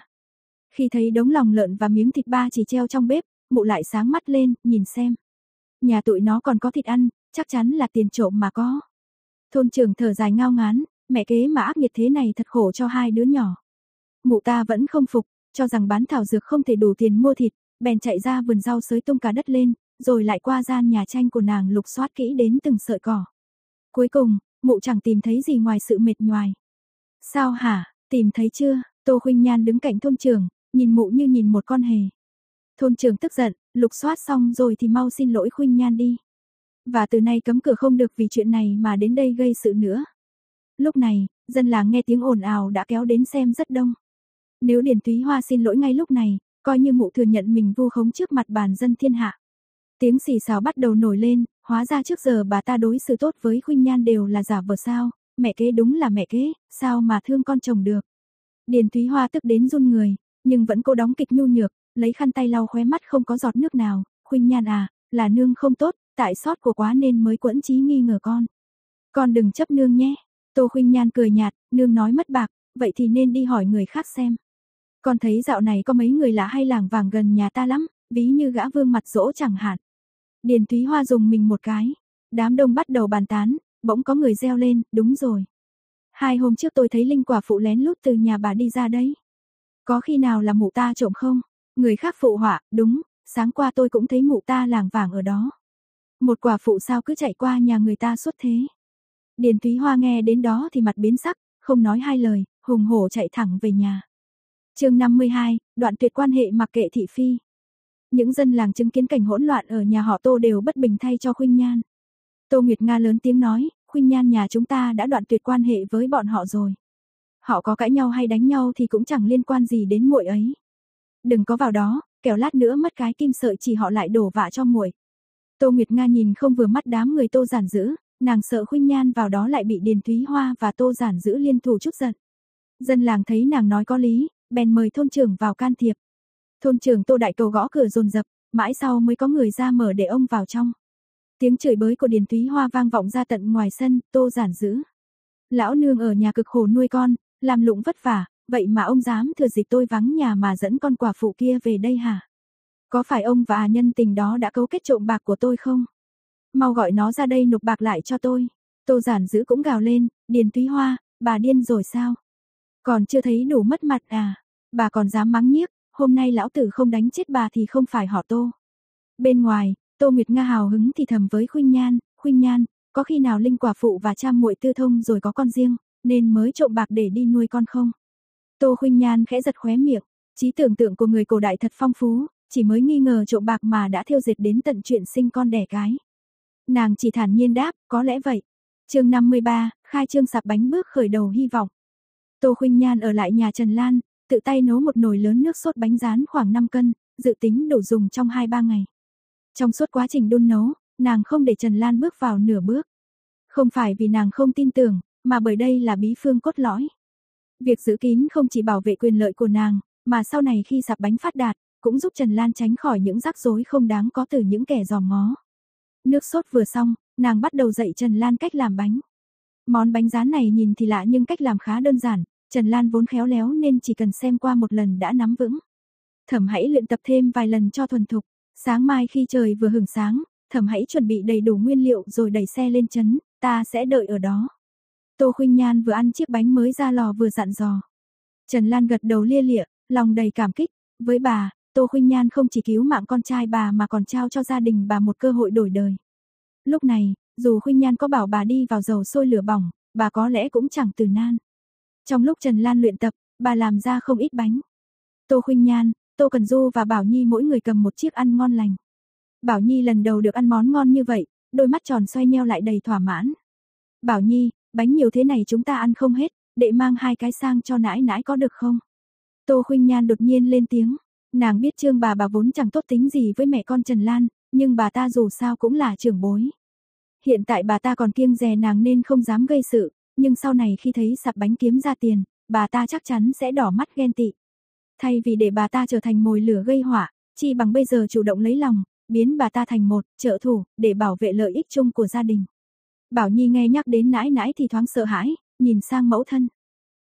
Khi thấy đống lòng lợn và miếng thịt ba chỉ treo trong bếp, mụ lại sáng mắt lên, nhìn xem. Nhà tụi nó còn có thịt ăn, chắc chắn là tiền trộm mà có. Thôn trưởng thở dài ngao ngán, Mẹ kế mà ác nghiệt thế này thật khổ cho hai đứa nhỏ. Mụ ta vẫn không phục, cho rằng bán thảo dược không thể đủ tiền mua thịt, bèn chạy ra vườn rau sới tung cả đất lên, rồi lại qua gian nhà tranh của nàng lục soát kỹ đến từng sợi cỏ. Cuối cùng, mụ chẳng tìm thấy gì ngoài sự mệt nhoài. Sao hả, tìm thấy chưa? Tô Khuynh Nhan đứng cạnh thôn trưởng, nhìn mụ như nhìn một con hề. Thôn trưởng tức giận, lục soát xong rồi thì mau xin lỗi Khuynh Nhan đi. Và từ nay cấm cửa không được vì chuyện này mà đến đây gây sự nữa. Lúc này, dân làng nghe tiếng ồn ào đã kéo đến xem rất đông. Nếu Điền Túy Hoa xin lỗi ngay lúc này, coi như mụ thừa nhận mình vu khống trước mặt bàn dân thiên hạ. Tiếng xì xào bắt đầu nổi lên, hóa ra trước giờ bà ta đối xử tốt với Khuynh Nhan đều là giả vờ sao, mẹ kế đúng là mẹ kế, sao mà thương con chồng được. Điền Thúy Hoa tức đến run người, nhưng vẫn cố đóng kịch nhu nhược, lấy khăn tay lau khóe mắt không có giọt nước nào, Khuynh Nhan à, là nương không tốt, tại sót của quá nên mới quẫn trí nghi ngờ con. Con đừng chấp nương nhé. Tô Khuynh Nhan cười nhạt, nương nói mất bạc, vậy thì nên đi hỏi người khác xem. Con thấy dạo này có mấy người lạ hay làng vàng gần nhà ta lắm, ví như gã vương mặt dỗ chẳng hạn. Điền Thúy Hoa dùng mình một cái. Đám đông bắt đầu bàn tán, bỗng có người reo lên, đúng rồi. Hai hôm trước tôi thấy Linh quả phụ lén lút từ nhà bà đi ra đấy. Có khi nào là mụ ta trộm không? Người khác phụ họa, đúng, sáng qua tôi cũng thấy mụ ta làng vàng ở đó. Một quả phụ sao cứ chạy qua nhà người ta suốt thế. Điền Thúy Hoa nghe đến đó thì mặt biến sắc, không nói hai lời, hùng hổ chạy thẳng về nhà. chương 52, đoạn tuyệt quan hệ mặc kệ thị phi. Những dân làng chứng kiến cảnh hỗn loạn ở nhà họ Tô đều bất bình thay cho Khuynh Nhan. Tô Nguyệt Nga lớn tiếng nói, Khuynh Nhan nhà chúng ta đã đoạn tuyệt quan hệ với bọn họ rồi. Họ có cãi nhau hay đánh nhau thì cũng chẳng liên quan gì đến muội ấy. Đừng có vào đó, kẻo lát nữa mất cái kim sợi chỉ họ lại đổ vạ cho muội. Tô Nguyệt Nga nhìn không vừa mắt đám người Tô Giản Dữ, nàng sợ Khuynh Nhan vào đó lại bị Điền Thúy Hoa và Tô Giản Dữ liên thủ chút giận. Dân làng thấy nàng nói có lý, bèn mời thôn trưởng vào can thiệp. Thôn trưởng Tô Đại Cầu gõ cửa dồn dập, mãi sau mới có người ra mở để ông vào trong. Tiếng chửi bới của Điền Thúy Hoa vang vọng ra tận ngoài sân, Tô Giản Dữ. Lão nương ở nhà cực khổ nuôi con, làm lụng vất vả, vậy mà ông dám thừa dịp tôi vắng nhà mà dẫn con quả phụ kia về đây hả? Có phải ông và nhân tình đó đã cấu kết trộm bạc của tôi không? Mau gọi nó ra đây nộp bạc lại cho tôi. Tô giản dữ cũng gào lên, Điền Túy Hoa, bà điên rồi sao? Còn chưa thấy đủ mất mặt à? Bà còn dám mắng nhiếc, hôm nay lão tử không đánh chết bà thì không phải họ Tô. Bên ngoài, Tô Nguyệt Nga hào hứng thì thầm với Khuynh Nhan, Khuynh Nhan, có khi nào Linh quả phụ và cha muội tư thông rồi có con riêng, nên mới trộm bạc để đi nuôi con không? Tô Khuynh Nhan khẽ giật khóe miệng, trí tưởng tượng của người cổ đại thật phong phú, chỉ mới nghi ngờ trộm bạc mà đã thiêu diệt đến tận chuyện sinh con đẻ cái. Nàng chỉ thản nhiên đáp, có lẽ vậy. chương 53, khai trương sạp bánh bước khởi đầu hy vọng. Tô Khuynh Nhan ở lại nhà Trần Lan, tự tay nấu một nồi lớn nước sốt bánh rán khoảng 5 cân, dự tính đủ dùng trong 2-3 ngày. Trong suốt quá trình đun nấu, nàng không để Trần Lan bước vào nửa bước. Không phải vì nàng không tin tưởng, mà bởi đây là bí phương cốt lõi. Việc giữ kín không chỉ bảo vệ quyền lợi của nàng, mà sau này khi sạp bánh phát đạt, cũng giúp Trần Lan tránh khỏi những rắc rối không đáng có từ những kẻ giòm ngó. Nước sốt vừa xong, nàng bắt đầu dạy Trần Lan cách làm bánh. Món bánh rán này nhìn thì lạ nhưng cách làm khá đơn giản, Trần Lan vốn khéo léo nên chỉ cần xem qua một lần đã nắm vững. Thẩm hãy luyện tập thêm vài lần cho thuần thục. Sáng mai khi trời vừa hửng sáng, thẩm hãy chuẩn bị đầy đủ nguyên liệu rồi đẩy xe lên chấn, ta sẽ đợi ở đó. Tô Khuynh Nhan vừa ăn chiếc bánh mới ra lò vừa dặn dò. Trần Lan gật đầu lia lịa, lòng đầy cảm kích. Với bà, Tô Khuynh Nhan không chỉ cứu mạng con trai bà mà còn trao cho gia đình bà một cơ hội đổi đời. Lúc này, dù Khuynh Nhan có bảo bà đi vào dầu sôi lửa bỏng, bà có lẽ cũng chẳng từ nan. Trong lúc Trần Lan luyện tập, bà làm ra không ít bánh. Tô Khuynh Nhan, Tô Cần Du và Bảo Nhi mỗi người cầm một chiếc ăn ngon lành. Bảo Nhi lần đầu được ăn món ngon như vậy, đôi mắt tròn xoay nheo lại đầy thỏa mãn. Bảo Nhi, bánh nhiều thế này chúng ta ăn không hết, đệ mang hai cái sang cho nãi nãi có được không? Tô Khuynh Nhan đột nhiên lên tiếng. Nàng biết Trương bà bà vốn chẳng tốt tính gì với mẹ con Trần Lan, nhưng bà ta dù sao cũng là trưởng bối. Hiện tại bà ta còn kiêng dè nàng nên không dám gây sự, nhưng sau này khi thấy sạp bánh kiếm ra tiền, bà ta chắc chắn sẽ đỏ mắt ghen tị. Thay vì để bà ta trở thành mồi lửa gây hỏa, chi bằng bây giờ chủ động lấy lòng, biến bà ta thành một trợ thủ để bảo vệ lợi ích chung của gia đình. Bảo Nhi nghe nhắc đến nãi nãi thì thoáng sợ hãi, nhìn sang mẫu thân.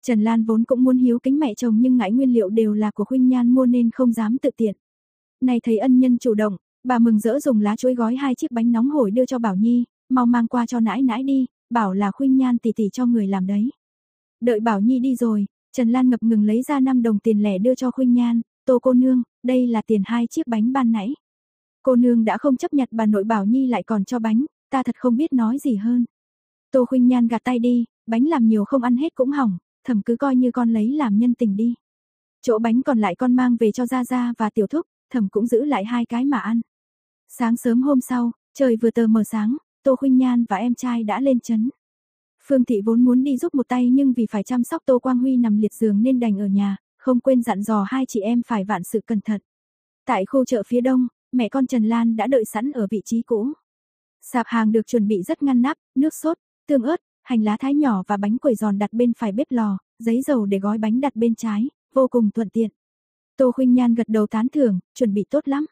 Trần Lan vốn cũng muốn hiếu kính mẹ chồng nhưng ngãi nguyên liệu đều là của huynh Nhan mua nên không dám tự tiện. Này thấy ân nhân chủ động, bà mừng rỡ dùng lá chuối gói hai chiếc bánh nóng hổi đưa cho Bảo Nhi, mau mang qua cho nãi nãi đi, bảo là Khuynh Nhan tỷ tỷ cho người làm đấy. Đợi Bảo Nhi đi rồi, Trần Lan ngập ngừng lấy ra 5 đồng tiền lẻ đưa cho Khuynh Nhan, "Tô cô nương, đây là tiền hai chiếc bánh ban nãy." Cô nương đã không chấp nhận bà nội Bảo Nhi lại còn cho bánh, ta thật không biết nói gì hơn. Tô Khuynh Nhan gạt tay đi, bánh làm nhiều không ăn hết cũng hỏng, thầm cứ coi như con lấy làm nhân tình đi. Chỗ bánh còn lại con mang về cho Gia Gia và Tiểu Thúc, thầm cũng giữ lại hai cái mà ăn. Sáng sớm hôm sau, trời vừa tờ mờ sáng, Tô Khuynh Nhan và em trai đã lên chấn. Phương Thị vốn muốn đi giúp một tay nhưng vì phải chăm sóc Tô Quang Huy nằm liệt giường nên đành ở nhà, không quên dặn dò hai chị em phải vạn sự cẩn thận. Tại khu chợ phía đông, mẹ con Trần Lan đã đợi sẵn ở vị trí cũ. Sạp hàng được chuẩn bị rất ngăn nắp, nước sốt, tương ớt, hành lá thái nhỏ và bánh quẩy giòn đặt bên phải bếp lò, giấy dầu để gói bánh đặt bên trái, vô cùng thuận tiện. Tô Khuynh Nhan gật đầu tán thưởng, chuẩn bị tốt lắm.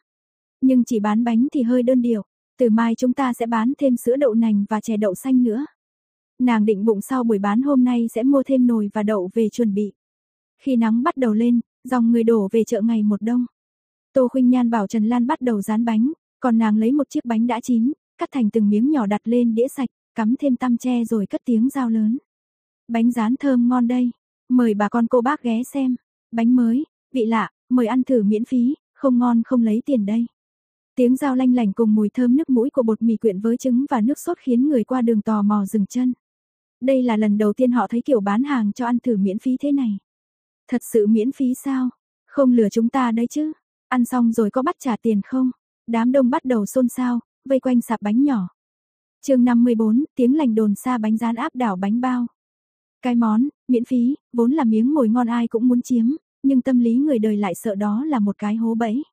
Nhưng chỉ bán bánh thì hơi đơn điệu, từ mai chúng ta sẽ bán thêm sữa đậu nành và chè đậu xanh nữa. Nàng định bụng sau buổi bán hôm nay sẽ mua thêm nồi và đậu về chuẩn bị. Khi nắng bắt đầu lên, dòng người đổ về chợ ngày một đông. Tô Khuynh Nhan bảo Trần Lan bắt đầu dán bánh, còn nàng lấy một chiếc bánh đã chín, cắt thành từng miếng nhỏ đặt lên đĩa sạch, cắm thêm tăm tre rồi cất tiếng giao lớn. Bánh rán thơm ngon đây, mời bà con cô bác ghé xem. Bánh mới, vị lạ, mời ăn thử miễn phí, không ngon không lấy tiền đây. Tiếng dao lanh lành cùng mùi thơm nước mũi của bột mì quyện với trứng và nước sốt khiến người qua đường tò mò dừng chân. Đây là lần đầu tiên họ thấy kiểu bán hàng cho ăn thử miễn phí thế này. Thật sự miễn phí sao? Không lừa chúng ta đấy chứ. Ăn xong rồi có bắt trả tiền không? Đám đông bắt đầu xôn xao, vây quanh sạp bánh nhỏ. chương 54, tiếng lành đồn xa bánh rán áp đảo bánh bao. Cái món, miễn phí, vốn là miếng mồi ngon ai cũng muốn chiếm, nhưng tâm lý người đời lại sợ đó là một cái hố bẫy.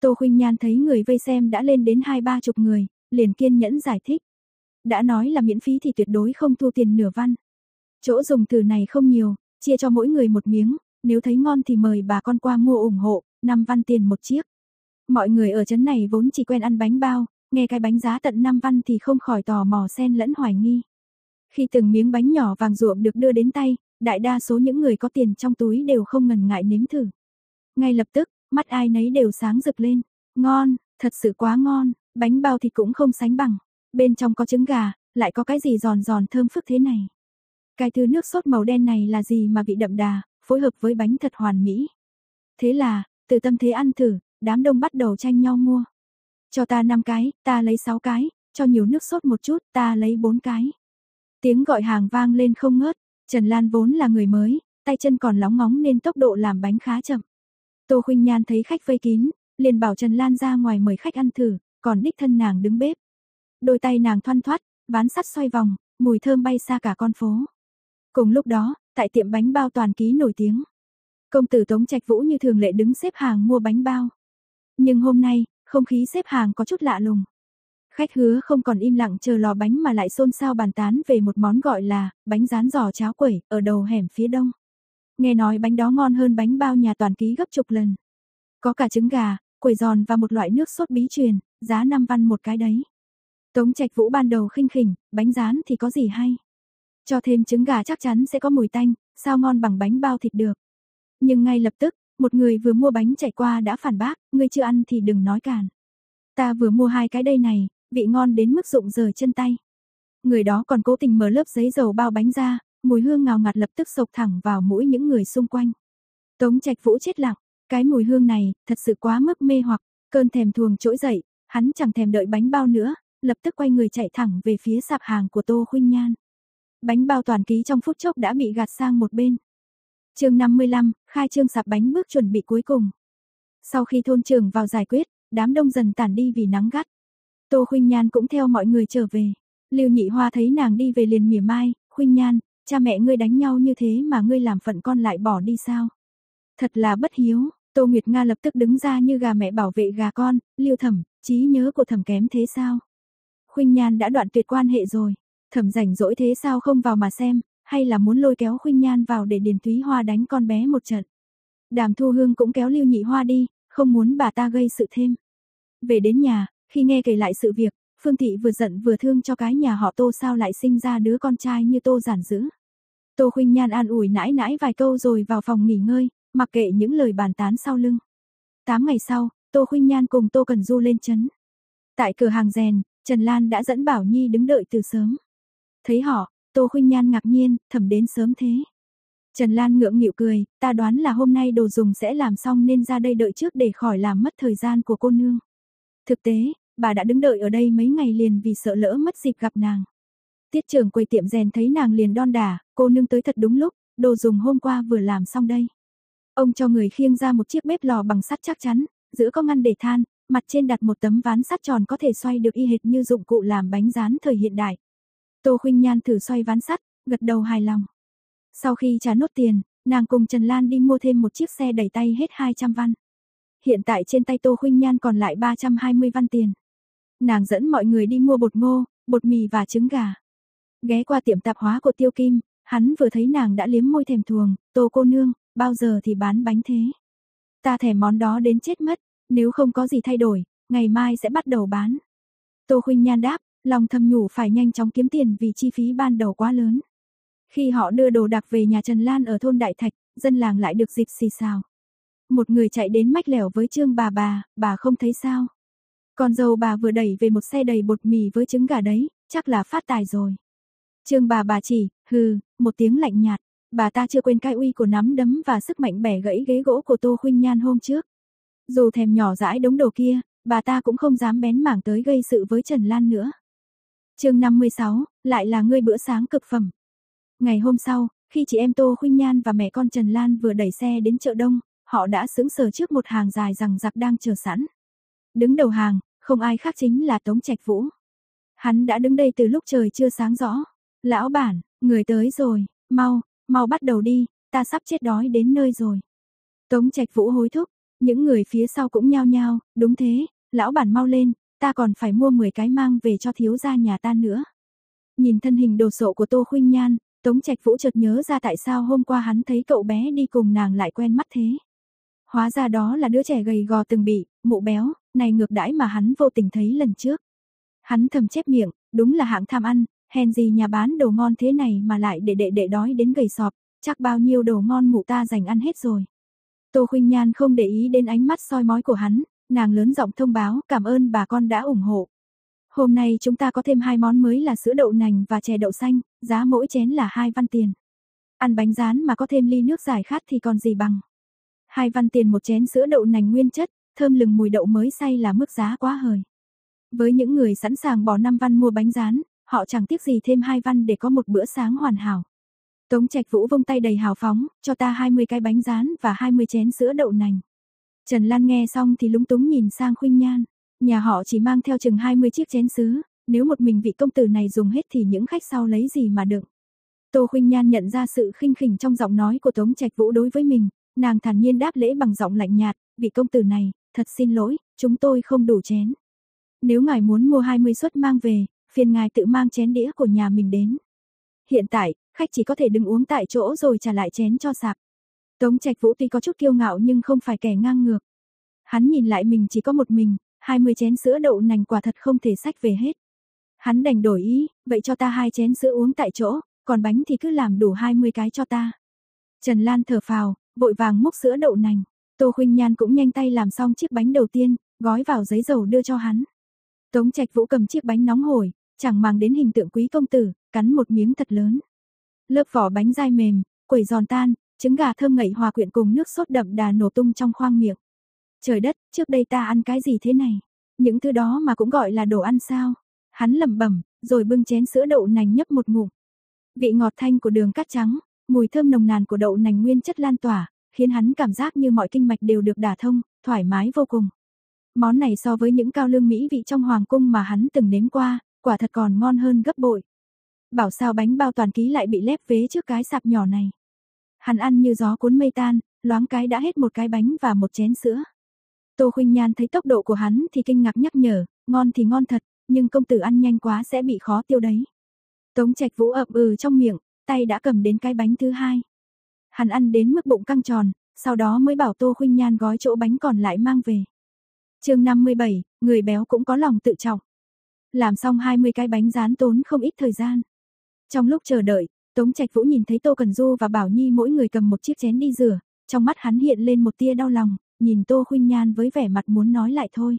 Tô Khuynh Nhan thấy người vây xem đã lên đến hai ba chục người, liền kiên nhẫn giải thích. Đã nói là miễn phí thì tuyệt đối không thu tiền nửa văn. Chỗ dùng từ này không nhiều, chia cho mỗi người một miếng, nếu thấy ngon thì mời bà con qua mua ủng hộ, 5 văn tiền một chiếc. Mọi người ở chấn này vốn chỉ quen ăn bánh bao, nghe cái bánh giá tận 5 văn thì không khỏi tò mò xen lẫn hoài nghi. Khi từng miếng bánh nhỏ vàng ruộm được đưa đến tay, đại đa số những người có tiền trong túi đều không ngần ngại nếm thử. Ngay lập tức, mắt ai nấy đều sáng rực lên. Ngon, thật sự quá ngon, bánh bao thịt cũng không sánh bằng. Bên trong có trứng gà, lại có cái gì giòn giòn thơm phức thế này. Cái thứ nước sốt màu đen này là gì mà vị đậm đà, phối hợp với bánh thật hoàn mỹ. Thế là, từ tâm thế ăn thử, đám đông bắt đầu tranh nhau mua. Cho ta 5 cái, ta lấy 6 cái, cho nhiều nước sốt một chút, ta lấy 4 cái. Tiếng gọi hàng vang lên không ngớt, Trần Lan vốn là người mới, tay chân còn lóng ngóng nên tốc độ làm bánh khá chậm. Tô Khuynh Nhan thấy khách vây kín, liền bảo Trần Lan ra ngoài mời khách ăn thử, còn đích thân nàng đứng bếp. Đôi tay nàng thoăn thoắt, ván sắt xoay vòng, mùi thơm bay xa cả con phố. Cùng lúc đó, tại tiệm bánh bao toàn ký nổi tiếng, công tử Tống Trạch Vũ như thường lệ đứng xếp hàng mua bánh bao. Nhưng hôm nay, không khí xếp hàng có chút lạ lùng. Khách hứa không còn im lặng chờ lò bánh mà lại xôn xao bàn tán về một món gọi là bánh rán giò cháo quẩy ở đầu hẻm phía đông. Nghe nói bánh đó ngon hơn bánh bao nhà toàn ký gấp chục lần. Có cả trứng gà, quẩy giòn và một loại nước sốt bí truyền, giá 5 văn một cái đấy. Tống Trạch Vũ ban đầu khinh khỉnh, bánh rán thì có gì hay. Cho thêm trứng gà chắc chắn sẽ có mùi tanh, sao ngon bằng bánh bao thịt được. Nhưng ngay lập tức, một người vừa mua bánh chạy qua đã phản bác, ngươi chưa ăn thì đừng nói càn. Ta vừa mua hai cái đây này, vị ngon đến mức rụng rời chân tay. Người đó còn cố tình mở lớp giấy dầu bao bánh ra, mùi hương ngào ngạt lập tức sộc thẳng vào mũi những người xung quanh. Tống Trạch Vũ chết lặng, cái mùi hương này thật sự quá mức mê hoặc, cơn thèm thuồng trỗi dậy, hắn chẳng thèm đợi bánh bao nữa, lập tức quay người chạy thẳng về phía sạp hàng của Tô Khuynh Nhan. Bánh bao toàn ký trong phút chốc đã bị gạt sang một bên. Chương 55, khai trương sạp bánh bước chuẩn bị cuối cùng. Sau khi thôn trưởng vào giải quyết, đám đông dần tản đi vì nắng gắt. Tô Khuynh Nhan cũng theo mọi người trở về. Lưu Nhị Hoa thấy nàng đi về liền mỉa mai, "Khuynh Nhan, cha mẹ ngươi đánh nhau như thế mà ngươi làm phận con lại bỏ đi sao? Thật là bất hiếu." Tô Nguyệt Nga lập tức đứng ra như gà mẹ bảo vệ gà con, "Lưu Thẩm, trí nhớ của Thẩm kém thế sao? Khuynh Nhan đã đoạn tuyệt quan hệ rồi, Thẩm rảnh rỗi thế sao không vào mà xem, hay là muốn lôi kéo Khuynh Nhan vào để Điền Thúy Hoa đánh con bé một trận?" Đàm Thu Hương cũng kéo Lưu Nhị Hoa đi, không muốn bà ta gây sự thêm. Về đến nhà, khi nghe kể lại sự việc, Phương Thị vừa giận vừa thương cho cái nhà họ Tô sao lại sinh ra đứa con trai như Tô giản dữ. Tô Khuynh Nhan an ủi nãi nãi vài câu rồi vào phòng nghỉ ngơi, mặc kệ những lời bàn tán sau lưng. Tám ngày sau, Tô Khuynh Nhan cùng Tô Cần Du lên chấn. Tại cửa hàng rèn, Trần Lan đã dẫn Bảo Nhi đứng đợi từ sớm. Thấy họ, Tô Khuynh Nhan ngạc nhiên, thầm đến sớm thế. Trần Lan ngượng nghịu cười, ta đoán là hôm nay đồ dùng sẽ làm xong nên ra đây đợi trước để khỏi làm mất thời gian của cô nương. Thực tế, bà đã đứng đợi ở đây mấy ngày liền vì sợ lỡ mất dịp gặp nàng. Tiết trưởng quầy tiệm rèn thấy nàng liền đon đả, cô nương tới thật đúng lúc, đồ dùng hôm qua vừa làm xong đây. Ông cho người khiêng ra một chiếc bếp lò bằng sắt chắc chắn, giữa có ngăn để than, mặt trên đặt một tấm ván sắt tròn có thể xoay được y hệt như dụng cụ làm bánh rán thời hiện đại. Tô Khuynh Nhan thử xoay ván sắt, gật đầu hài lòng. Sau khi trả nốt tiền, nàng cùng Trần Lan đi mua thêm một chiếc xe đẩy tay hết 200 văn. Hiện tại trên tay Tô Khuynh Nhan còn lại 320 văn tiền. nàng dẫn mọi người đi mua bột ngô, bột mì và trứng gà. Ghé qua tiệm tạp hóa của Tiêu Kim, hắn vừa thấy nàng đã liếm môi thèm thuồng, "Tô cô nương, bao giờ thì bán bánh thế?" "Ta thèm món đó đến chết mất, nếu không có gì thay đổi, ngày mai sẽ bắt đầu bán." Tô Khuynh Nhan đáp, lòng thầm nhủ phải nhanh chóng kiếm tiền vì chi phí ban đầu quá lớn. Khi họ đưa đồ đạc về nhà Trần Lan ở thôn Đại Thạch, dân làng lại được dịp xì xào. Một người chạy đến mách lẻo với Trương bà bà, bà không thấy sao? Con dâu bà vừa đẩy về một xe đầy bột mì với trứng gà đấy, chắc là phát tài rồi. Trương bà bà chỉ, hừ, một tiếng lạnh nhạt, bà ta chưa quên cái uy của nắm đấm và sức mạnh bẻ gãy ghế gỗ của Tô Khuynh Nhan hôm trước. Dù thèm nhỏ dãi đống đồ kia, bà ta cũng không dám bén mảng tới gây sự với Trần Lan nữa. Chương 56, lại là ngươi bữa sáng cực phẩm. Ngày hôm sau, khi chị em Tô Khuynh Nhan và mẹ con Trần Lan vừa đẩy xe đến chợ đông, họ đã sững sờ trước một hàng dài rằng giặc đang chờ sẵn. Đứng đầu hàng, không ai khác chính là Tống Trạch Vũ. Hắn đã đứng đây từ lúc trời chưa sáng rõ. Lão bản, người tới rồi, mau, mau bắt đầu đi, ta sắp chết đói đến nơi rồi. Tống Trạch Vũ hối thúc, những người phía sau cũng nhao nhao, đúng thế, lão bản mau lên, ta còn phải mua 10 cái mang về cho thiếu gia nhà ta nữa. Nhìn thân hình đồ sộ của Tô Khuynh Nhan, Tống Trạch Vũ chợt nhớ ra tại sao hôm qua hắn thấy cậu bé đi cùng nàng lại quen mắt thế. Hóa ra đó là đứa trẻ gầy gò từng bị, mụ béo, này ngược đãi mà hắn vô tình thấy lần trước. Hắn thầm chép miệng, đúng là hạng tham ăn, hèn gì nhà bán đồ ngon thế này mà lại để đệ đệ đói đến gầy sọp, chắc bao nhiêu đồ ngon mụ ta dành ăn hết rồi. Tô Khuynh Nhan không để ý đến ánh mắt soi mói của hắn, nàng lớn giọng thông báo cảm ơn bà con đã ủng hộ. Hôm nay chúng ta có thêm hai món mới là sữa đậu nành và chè đậu xanh, giá mỗi chén là hai văn tiền. Ăn bánh rán mà có thêm ly nước giải khát thì còn gì bằng. Hai văn tiền một chén sữa đậu nành nguyên chất, thơm lừng mùi đậu mới xay là mức giá quá hời. Với những người sẵn sàng bỏ 5 văn mua bánh rán, họ chẳng tiếc gì thêm hai văn để có một bữa sáng hoàn hảo. Tống Trạch Vũ vung tay đầy hào phóng, cho ta 20 cái bánh rán và 20 chén sữa đậu nành. Trần Lan nghe xong thì lúng túng nhìn sang Khuynh Nhan, nhà họ chỉ mang theo chừng 20 chiếc chén sứ, nếu một mình vị công tử này dùng hết thì những khách sau lấy gì mà đựng. Tô Khuynh Nhan nhận ra sự khinh khỉnh trong giọng nói của Tống Trạch Vũ đối với mình, nàng thản nhiên đáp lễ bằng giọng lạnh nhạt, vị công tử này, thật xin lỗi, chúng tôi không đủ chén. Nếu ngài muốn mua 20 suất mang về, phiền ngài tự mang chén đĩa của nhà mình đến. Hiện tại, khách chỉ có thể đứng uống tại chỗ rồi trả lại chén cho sạp. Tống Trạch Vũ tuy có chút kiêu ngạo nhưng không phải kẻ ngang ngược. Hắn nhìn lại mình chỉ có một mình, 20 chén sữa đậu nành quả thật không thể sách về hết. Hắn đành đổi ý, vậy cho ta hai chén sữa uống tại chỗ, còn bánh thì cứ làm đủ 20 cái cho ta. Trần Lan thở phào, vội vàng múc sữa đậu nành. Tô Khuynh Nhan cũng nhanh tay làm xong chiếc bánh đầu tiên, gói vào giấy dầu đưa cho hắn. Tống Trạch Vũ cầm chiếc bánh nóng hổi, chẳng mang đến hình tượng quý công tử, cắn một miếng thật lớn. Lớp vỏ bánh dai mềm, quẩy giòn tan, trứng gà thơm ngậy hòa quyện cùng nước sốt đậm đà nổ tung trong khoang miệng. Trời đất, trước đây ta ăn cái gì thế này? Những thứ đó mà cũng gọi là đồ ăn sao? Hắn lẩm bẩm, rồi bưng chén sữa đậu nành nhấp một ngụm. Vị ngọt thanh của đường cát trắng, mùi thơm nồng nàn của đậu nành nguyên chất lan tỏa, khiến hắn cảm giác như mọi kinh mạch đều được đả thông, thoải mái vô cùng. Món này so với những cao lương mỹ vị trong hoàng cung mà hắn từng nếm qua, quả thật còn ngon hơn gấp bội. Bảo sao bánh bao toàn ký lại bị lép vế trước cái sạp nhỏ này. Hắn ăn như gió cuốn mây tan, loáng cái đã hết một cái bánh và một chén sữa. Tô Khuynh Nhan thấy tốc độ của hắn thì kinh ngạc nhắc nhở, ngon thì ngon thật, nhưng công tử ăn nhanh quá sẽ bị khó tiêu đấy. Tống Trạch Vũ ậm ừ trong miệng, tay đã cầm đến cái bánh thứ hai. Hắn ăn đến mức bụng căng tròn, sau đó mới bảo Tô Khuynh Nhan gói chỗ bánh còn lại mang về. Chương 57, người béo cũng có lòng tự trọng. Làm xong 20 cái bánh rán tốn không ít thời gian. Trong lúc chờ đợi, Tống Trạch Vũ nhìn thấy Tô Cần Du và Bảo Nhi mỗi người cầm một chiếc chén đi rửa, trong mắt hắn hiện lên một tia đau lòng, nhìn Tô Khuynh Nhan với vẻ mặt muốn nói lại thôi.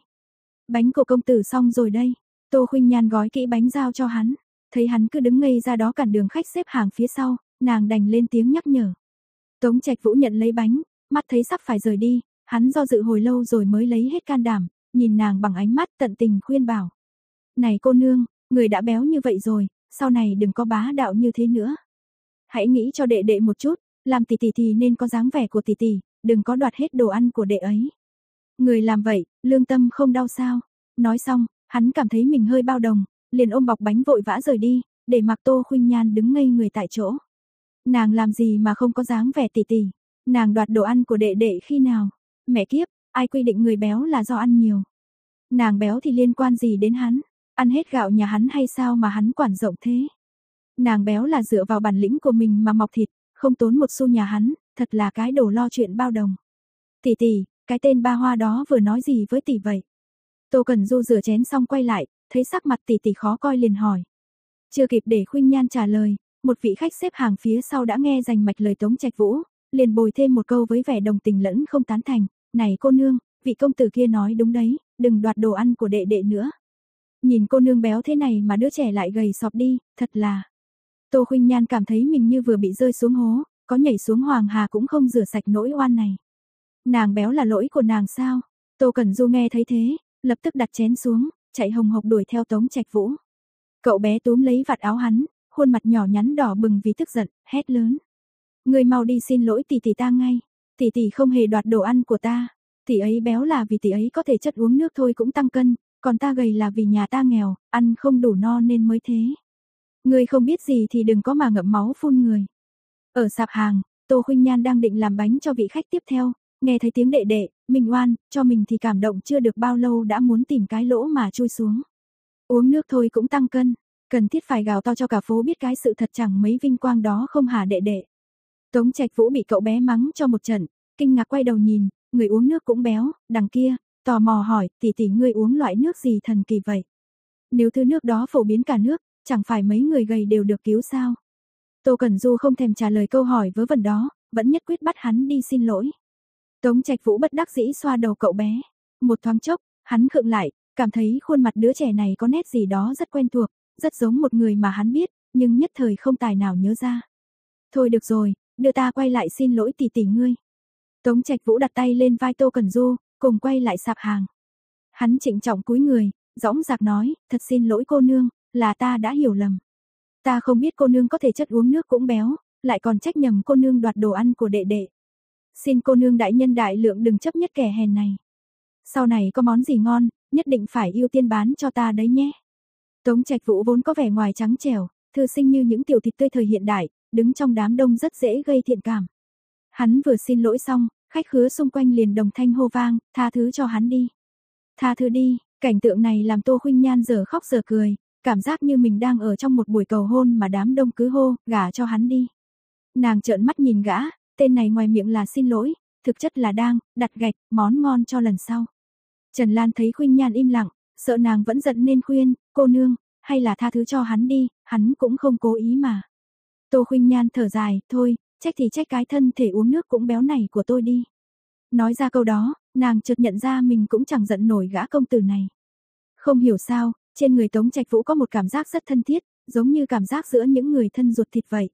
Bánh của công tử xong rồi đây. Tô Khuynh Nhan gói kỹ bánh giao cho hắn, thấy hắn cứ đứng ngây ra đó cản đường khách xếp hàng phía sau, nàng đành lên tiếng nhắc nhở. Tống Trạch Vũ nhận lấy bánh, mắt thấy sắp phải rời đi, hắn do dự hồi lâu rồi mới lấy hết can đảm, nhìn nàng bằng ánh mắt tận tình khuyên bảo. Này cô nương, người đã béo như vậy rồi, sau này đừng có bá đạo như thế nữa. Hãy nghĩ cho đệ đệ một chút, làm tỷ tỷ thì nên có dáng vẻ của tỷ tỷ, đừng có đoạt hết đồ ăn của đệ ấy. Người làm vậy, lương tâm không đau sao? Nói xong, hắn cảm thấy mình hơi bao đồng, liền ôm bọc bánh vội vã rời đi, để mặc Tô Khuynh Nhan đứng ngây người tại chỗ. Nàng làm gì mà không có dáng vẻ tỷ tỷ? Nàng đoạt đồ ăn của đệ đệ khi nào? Mẹ kiếp, ai quy định người béo là do ăn nhiều? Nàng béo thì liên quan gì đến hắn? Ăn hết gạo nhà hắn hay sao mà hắn quản rộng thế? Nàng béo là dựa vào bản lĩnh của mình mà mọc thịt, không tốn một xu nhà hắn, thật là cái đồ lo chuyện bao đồng. Tỷ tỷ, cái tên ba hoa đó vừa nói gì với tỷ vậy? Tô Cần Du rửa chén xong quay lại, thấy sắc mặt tỷ tỷ khó coi liền hỏi. Chưa kịp để khuyên Nhan trả lời, một vị khách xếp hàng phía sau đã nghe rành mạch lời Tống Trạch Vũ, liền bồi thêm một câu với vẻ đồng tình lẫn không tán thành, "Này cô nương, vị công tử kia nói đúng đấy, đừng đoạt đồ ăn của đệ đệ nữa." Nhìn cô nương béo thế này mà đứa trẻ lại gầy sọp đi, thật là. Tô Khuynh Nhan cảm thấy mình như vừa bị rơi xuống hố, có nhảy xuống hoàng hà cũng không rửa sạch nỗi oan này. Nàng béo là lỗi của nàng sao? Tô Cẩn Du nghe thấy thế, lập tức đặt chén xuống, chạy hồng hộc đuổi theo Tống Trạch Vũ. Cậu bé túm lấy vạt áo hắn, khuôn mặt nhỏ nhắn đỏ bừng vì tức giận, hét lớn. Người mau đi xin lỗi tỷ tỷ ta ngay, tỷ tỷ không hề đoạt đồ ăn của ta, tỷ ấy béo là vì tỷ ấy có thể chất uống nước thôi cũng tăng cân, còn ta gầy là vì nhà ta nghèo, ăn không đủ no nên mới thế ngươi không biết gì thì đừng có mà ngậm máu phun người. Ở sạp hàng, Tô Khuynh Nhan đang định làm bánh cho vị khách tiếp theo, nghe thấy tiếng đệ đệ, mình oan, cho mình thì cảm động chưa được bao lâu đã muốn tìm cái lỗ mà chui xuống. Uống nước thôi cũng tăng cân, cần thiết phải gào to cho cả phố biết cái sự thật chẳng mấy vinh quang đó không hả đệ đệ. Tống Trạch Vũ bị cậu bé mắng cho một trận, kinh ngạc quay đầu nhìn, người uống nước cũng béo, đằng kia, tò mò hỏi, tỷ tỷ ngươi uống loại nước gì thần kỳ vậy? Nếu thứ nước đó phổ biến cả nước, chẳng phải mấy người gầy đều được cứu sao? Tô Cẩn Du không thèm trả lời câu hỏi vớ vẩn đó, vẫn nhất quyết bắt hắn đi xin lỗi. Tống Trạch Vũ bất đắc dĩ xoa đầu cậu bé. Một thoáng chốc, hắn khựng lại, cảm thấy khuôn mặt đứa trẻ này có nét gì đó rất quen thuộc, rất giống một người mà hắn biết, nhưng nhất thời không tài nào nhớ ra. Thôi được rồi, đưa ta quay lại xin lỗi tỷ tỷ ngươi. Tống Trạch Vũ đặt tay lên vai Tô Cẩn Du, cùng quay lại sạp hàng. Hắn trịnh trọng cúi người, dõng dạc nói, thật xin lỗi cô nương, là ta đã hiểu lầm. Ta không biết cô nương có thể chất uống nước cũng béo, lại còn trách nhầm cô nương đoạt đồ ăn của đệ đệ. Xin cô nương đại nhân đại lượng đừng chấp nhất kẻ hèn này. Sau này có món gì ngon, nhất định phải ưu tiên bán cho ta đấy nhé. Tống Trạch Vũ vốn có vẻ ngoài trắng trẻo, thư sinh như những tiểu thịt tươi thời hiện đại, đứng trong đám đông rất dễ gây thiện cảm. Hắn vừa xin lỗi xong, khách khứa xung quanh liền đồng thanh hô vang, tha thứ cho hắn đi. Tha thứ đi, cảnh tượng này làm Tô Khuynh Nhan giờ khóc giờ cười, cảm giác như mình đang ở trong một buổi cầu hôn mà đám đông cứ hô, gả cho hắn đi. Nàng trợn mắt nhìn gã, tên này ngoài miệng là xin lỗi, thực chất là đang đặt gạch món ngon cho lần sau. Trần Lan thấy Khuynh Nhan im lặng, sợ nàng vẫn giận nên khuyên, cô nương, hay là tha thứ cho hắn đi, hắn cũng không cố ý mà. Tô Khuynh Nhan thở dài, thôi, trách thì trách cái thân thể uống nước cũng béo này của tôi đi. Nói ra câu đó, nàng chợt nhận ra mình cũng chẳng giận nổi gã công tử này. Không hiểu sao, trên người Tống Trạch Vũ có một cảm giác rất thân thiết, giống như cảm giác giữa những người thân ruột thịt vậy.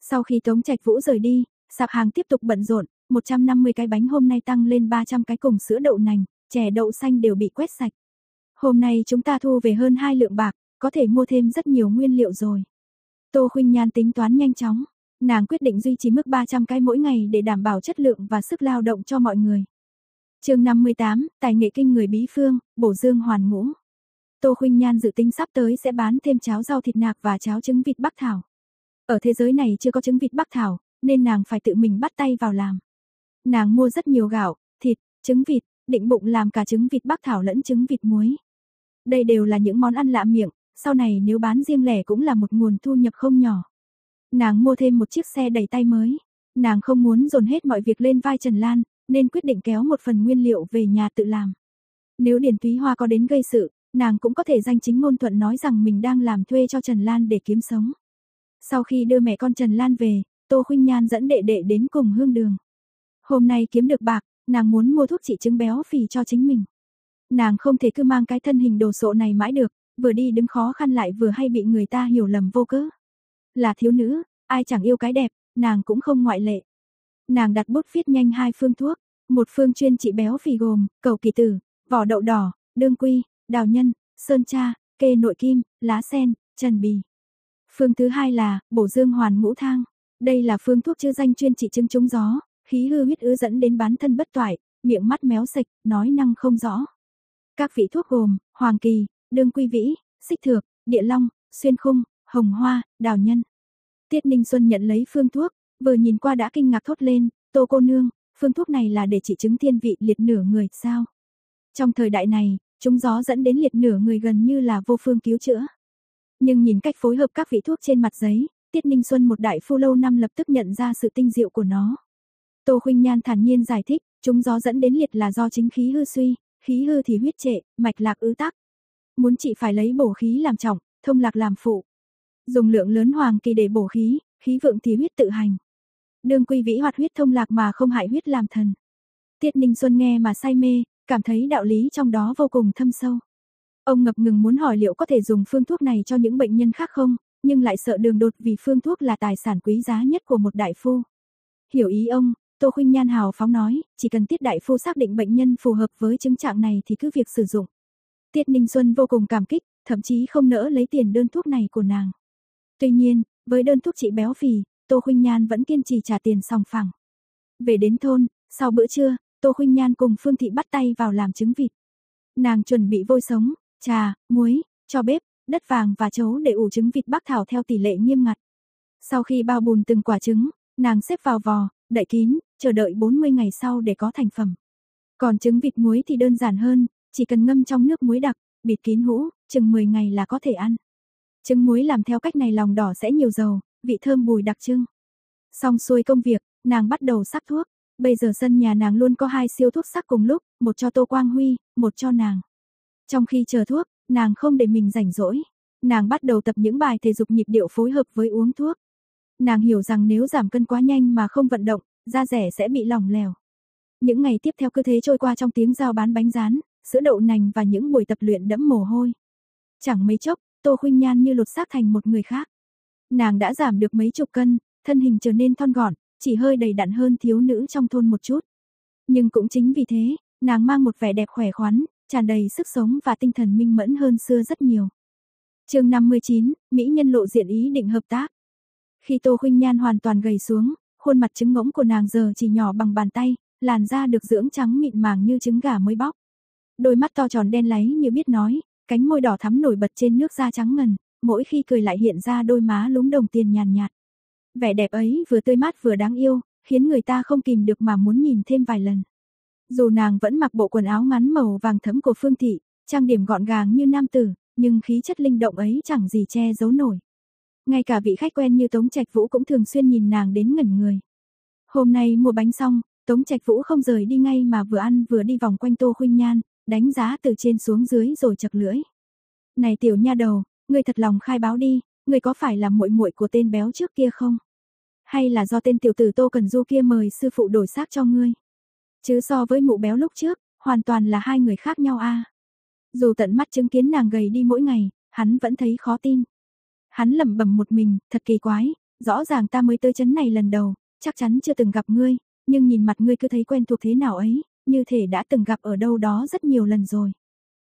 Sau khi Tống Trạch Vũ rời đi, sạp hàng tiếp tục bận rộn, 150 cái bánh hôm nay tăng lên 300 cái cùng sữa đậu nành, chè đậu xanh đều bị quét sạch. Hôm nay chúng ta thu về hơn 2 lượng bạc, có thể mua thêm rất nhiều nguyên liệu rồi. Tô Khuynh Nhan tính toán nhanh chóng, nàng quyết định duy trì mức 300 cái mỗi ngày để đảm bảo chất lượng và sức lao động cho mọi người. Chương 58, tài nghệ kinh người bí phương, bổ dương hoàn ngũ. Tô Khuynh Nhan dự tính sắp tới sẽ bán thêm cháo rau thịt nạc và cháo trứng vịt bắc thảo. Ở thế giới này chưa có trứng vịt bắc thảo, nên nàng phải tự mình bắt tay vào làm. Nàng mua rất nhiều gạo, thịt, trứng vịt, định bụng làm cả trứng vịt bắc thảo lẫn trứng vịt muối. Đây đều là những món ăn lạ miệng, sau này nếu bán riêng lẻ cũng là một nguồn thu nhập không nhỏ. Nàng mua thêm một chiếc xe đẩy tay mới. Nàng không muốn dồn hết mọi việc lên vai Trần Lan, nên quyết định kéo một phần nguyên liệu về nhà tự làm. Nếu Điền Túy Hoa có đến gây sự, nàng cũng có thể danh chính ngôn thuận nói rằng mình đang làm thuê cho Trần Lan để kiếm sống. Sau khi đưa mẹ con Trần Lan về, Tô Khuynh Nhan dẫn đệ đệ đến cùng hương đường. Hôm nay kiếm được bạc, nàng muốn mua thuốc trị chứng béo phì cho chính mình. Nàng không thể cứ mang cái thân hình đồ sộ này mãi được, vừa đi đứng khó khăn lại vừa hay bị người ta hiểu lầm vô cớ. Là thiếu nữ, ai chẳng yêu cái đẹp, nàng cũng không ngoại lệ. Nàng đặt bút viết nhanh hai phương thuốc, một phương chuyên trị béo phì gồm cầu kỳ tử, vỏ đậu đỏ, đương quy, đào nhân, sơn cha, kê nội kim, lá sen, trần bì. Phương thứ hai là bổ dương hoàn ngũ thang. Đây là phương thuốc chữa danh chuyên trị chứng trúng gió, khí hư huyết ứ dẫn đến bán thân bất toại, miệng mắt méo sạch, nói năng không rõ. Các vị thuốc gồm hoàng kỳ, đương quy vĩ, xích thược, địa long, xuyên khung, hồng hoa, đào nhân. Tiết Ninh Xuân nhận lấy phương thuốc, vừa nhìn qua đã kinh ngạc thốt lên, "Tô cô nương, phương thuốc này là để trị chứng thiên vị liệt nửa người sao?" Trong thời đại này, chúng gió dẫn đến liệt nửa người gần như là vô phương cứu chữa. Nhưng nhìn cách phối hợp các vị thuốc trên mặt giấy, Tiết Ninh Xuân một đại phu lâu năm lập tức nhận ra sự tinh diệu của nó. Tô Khuynh Nhan thản nhiên giải thích, chúng gió dẫn đến liệt là do chính khí hư suy, khí hư thì huyết trệ, mạch lạc ứ tắc. Muốn trị phải lấy bổ khí làm trọng, thông lạc làm phụ. Dùng lượng lớn hoàng kỳ để bổ khí, khí vượng thì huyết tự hành. Đương quy vĩ hoạt huyết thông lạc mà không hại huyết làm thần. Tiết Ninh Xuân nghe mà say mê, cảm thấy đạo lý trong đó vô cùng thâm sâu. Ông ngập ngừng muốn hỏi liệu có thể dùng phương thuốc này cho những bệnh nhân khác không, nhưng lại sợ đường đột vì phương thuốc là tài sản quý giá nhất của một đại phu. Hiểu ý ông, Tô Khuynh Nhan hào phóng nói, chỉ cần Tiết đại phu xác định bệnh nhân phù hợp với chứng trạng này thì cứ việc sử dụng. Tiết Ninh Xuân vô cùng cảm kích, thậm chí không nỡ lấy tiền đơn thuốc này của nàng. Tuy nhiên, với đơn thuốc trị béo phì, Tô Khuynh Nhan vẫn kiên trì trả tiền sòng phẳng. Về đến thôn, sau bữa trưa, Tô Khuynh Nhan cùng Phương Thị bắt tay vào làm trứng vịt. Nàng chuẩn bị vôi sống, trà, muối, cho bếp, đất vàng và chấu để ủ trứng vịt bắc thảo theo tỷ lệ nghiêm ngặt. Sau khi bao bùn từng quả trứng, nàng xếp vào vò, đậy kín, chờ đợi 40 ngày sau để có thành phẩm. Còn trứng vịt muối thì đơn giản hơn, chỉ cần ngâm trong nước muối đặc, bịt kín hũ, chừng 10 ngày là có thể ăn. Trứng muối làm theo cách này lòng đỏ sẽ nhiều dầu, vị thơm bùi đặc trưng. Xong xuôi công việc, nàng bắt đầu sắc thuốc. Bây giờ sân nhà nàng luôn có hai siêu thuốc sắc cùng lúc, một cho Tô Quang Huy, một cho nàng. Trong khi chờ thuốc, nàng không để mình rảnh rỗi. Nàng bắt đầu tập những bài thể dục nhịp điệu phối hợp với uống thuốc. Nàng hiểu rằng nếu giảm cân quá nhanh mà không vận động, da rẻ sẽ bị lỏng lẻo. Những ngày tiếp theo cứ thế trôi qua trong tiếng giao bán bánh rán, sữa đậu nành và những buổi tập luyện đẫm mồ hôi. Chẳng mấy chốc, Tô Khuynh Nhan như lột xác thành một người khác. Nàng đã giảm được mấy chục cân, thân hình trở nên thon gọn, chỉ hơi đầy đặn hơn thiếu nữ trong thôn một chút. Nhưng cũng chính vì thế, nàng mang một vẻ đẹp khỏe khoắn, tràn đầy sức sống và tinh thần minh mẫn hơn xưa rất nhiều. chương 59, Mỹ nhân lộ diện ý định hợp tác. Khi Tô Khuynh Nhan hoàn toàn gầy xuống, khuôn mặt trứng ngỗng của nàng giờ chỉ nhỏ bằng bàn tay, làn da được dưỡng trắng mịn màng như trứng gà mới bóc. Đôi mắt to tròn đen láy như biết nói, cánh môi đỏ thắm nổi bật trên nước da trắng ngần, mỗi khi cười lại hiện ra đôi má lúng đồng tiền nhàn nhạt. Vẻ đẹp ấy vừa tươi mát vừa đáng yêu, khiến người ta không kìm được mà muốn nhìn thêm vài lần. Dù nàng vẫn mặc bộ quần áo ngắn màu vàng thẫm của Phương Thị, trang điểm gọn gàng như nam tử, nhưng khí chất linh động ấy chẳng gì che giấu nổi. Ngay cả vị khách quen như Tống Trạch Vũ cũng thường xuyên nhìn nàng đến ngẩn người. Hôm nay mua bánh xong, Tống Trạch Vũ không rời đi ngay mà vừa ăn vừa đi vòng quanh Tô Khuynh Nhan, đánh giá từ trên xuống dưới rồi chật lưỡi. "Này tiểu nha đầu, ngươi thật lòng khai báo đi, ngươi có phải là muội muội của tên béo trước kia không? Hay là do tên tiểu tử Tô Cần Du kia mời sư phụ đổi xác cho ngươi?" Chứ so với mụ béo lúc trước, hoàn toàn là hai người khác nhau a. Dù tận mắt chứng kiến nàng gầy đi mỗi ngày, hắn vẫn thấy khó tin. Hắn lẩm bẩm một mình, thật kỳ quái, rõ ràng ta mới tới chấn này lần đầu, chắc chắn chưa từng gặp ngươi, nhưng nhìn mặt ngươi cứ thấy quen thuộc thế nào ấy, như thể đã từng gặp ở đâu đó rất nhiều lần rồi.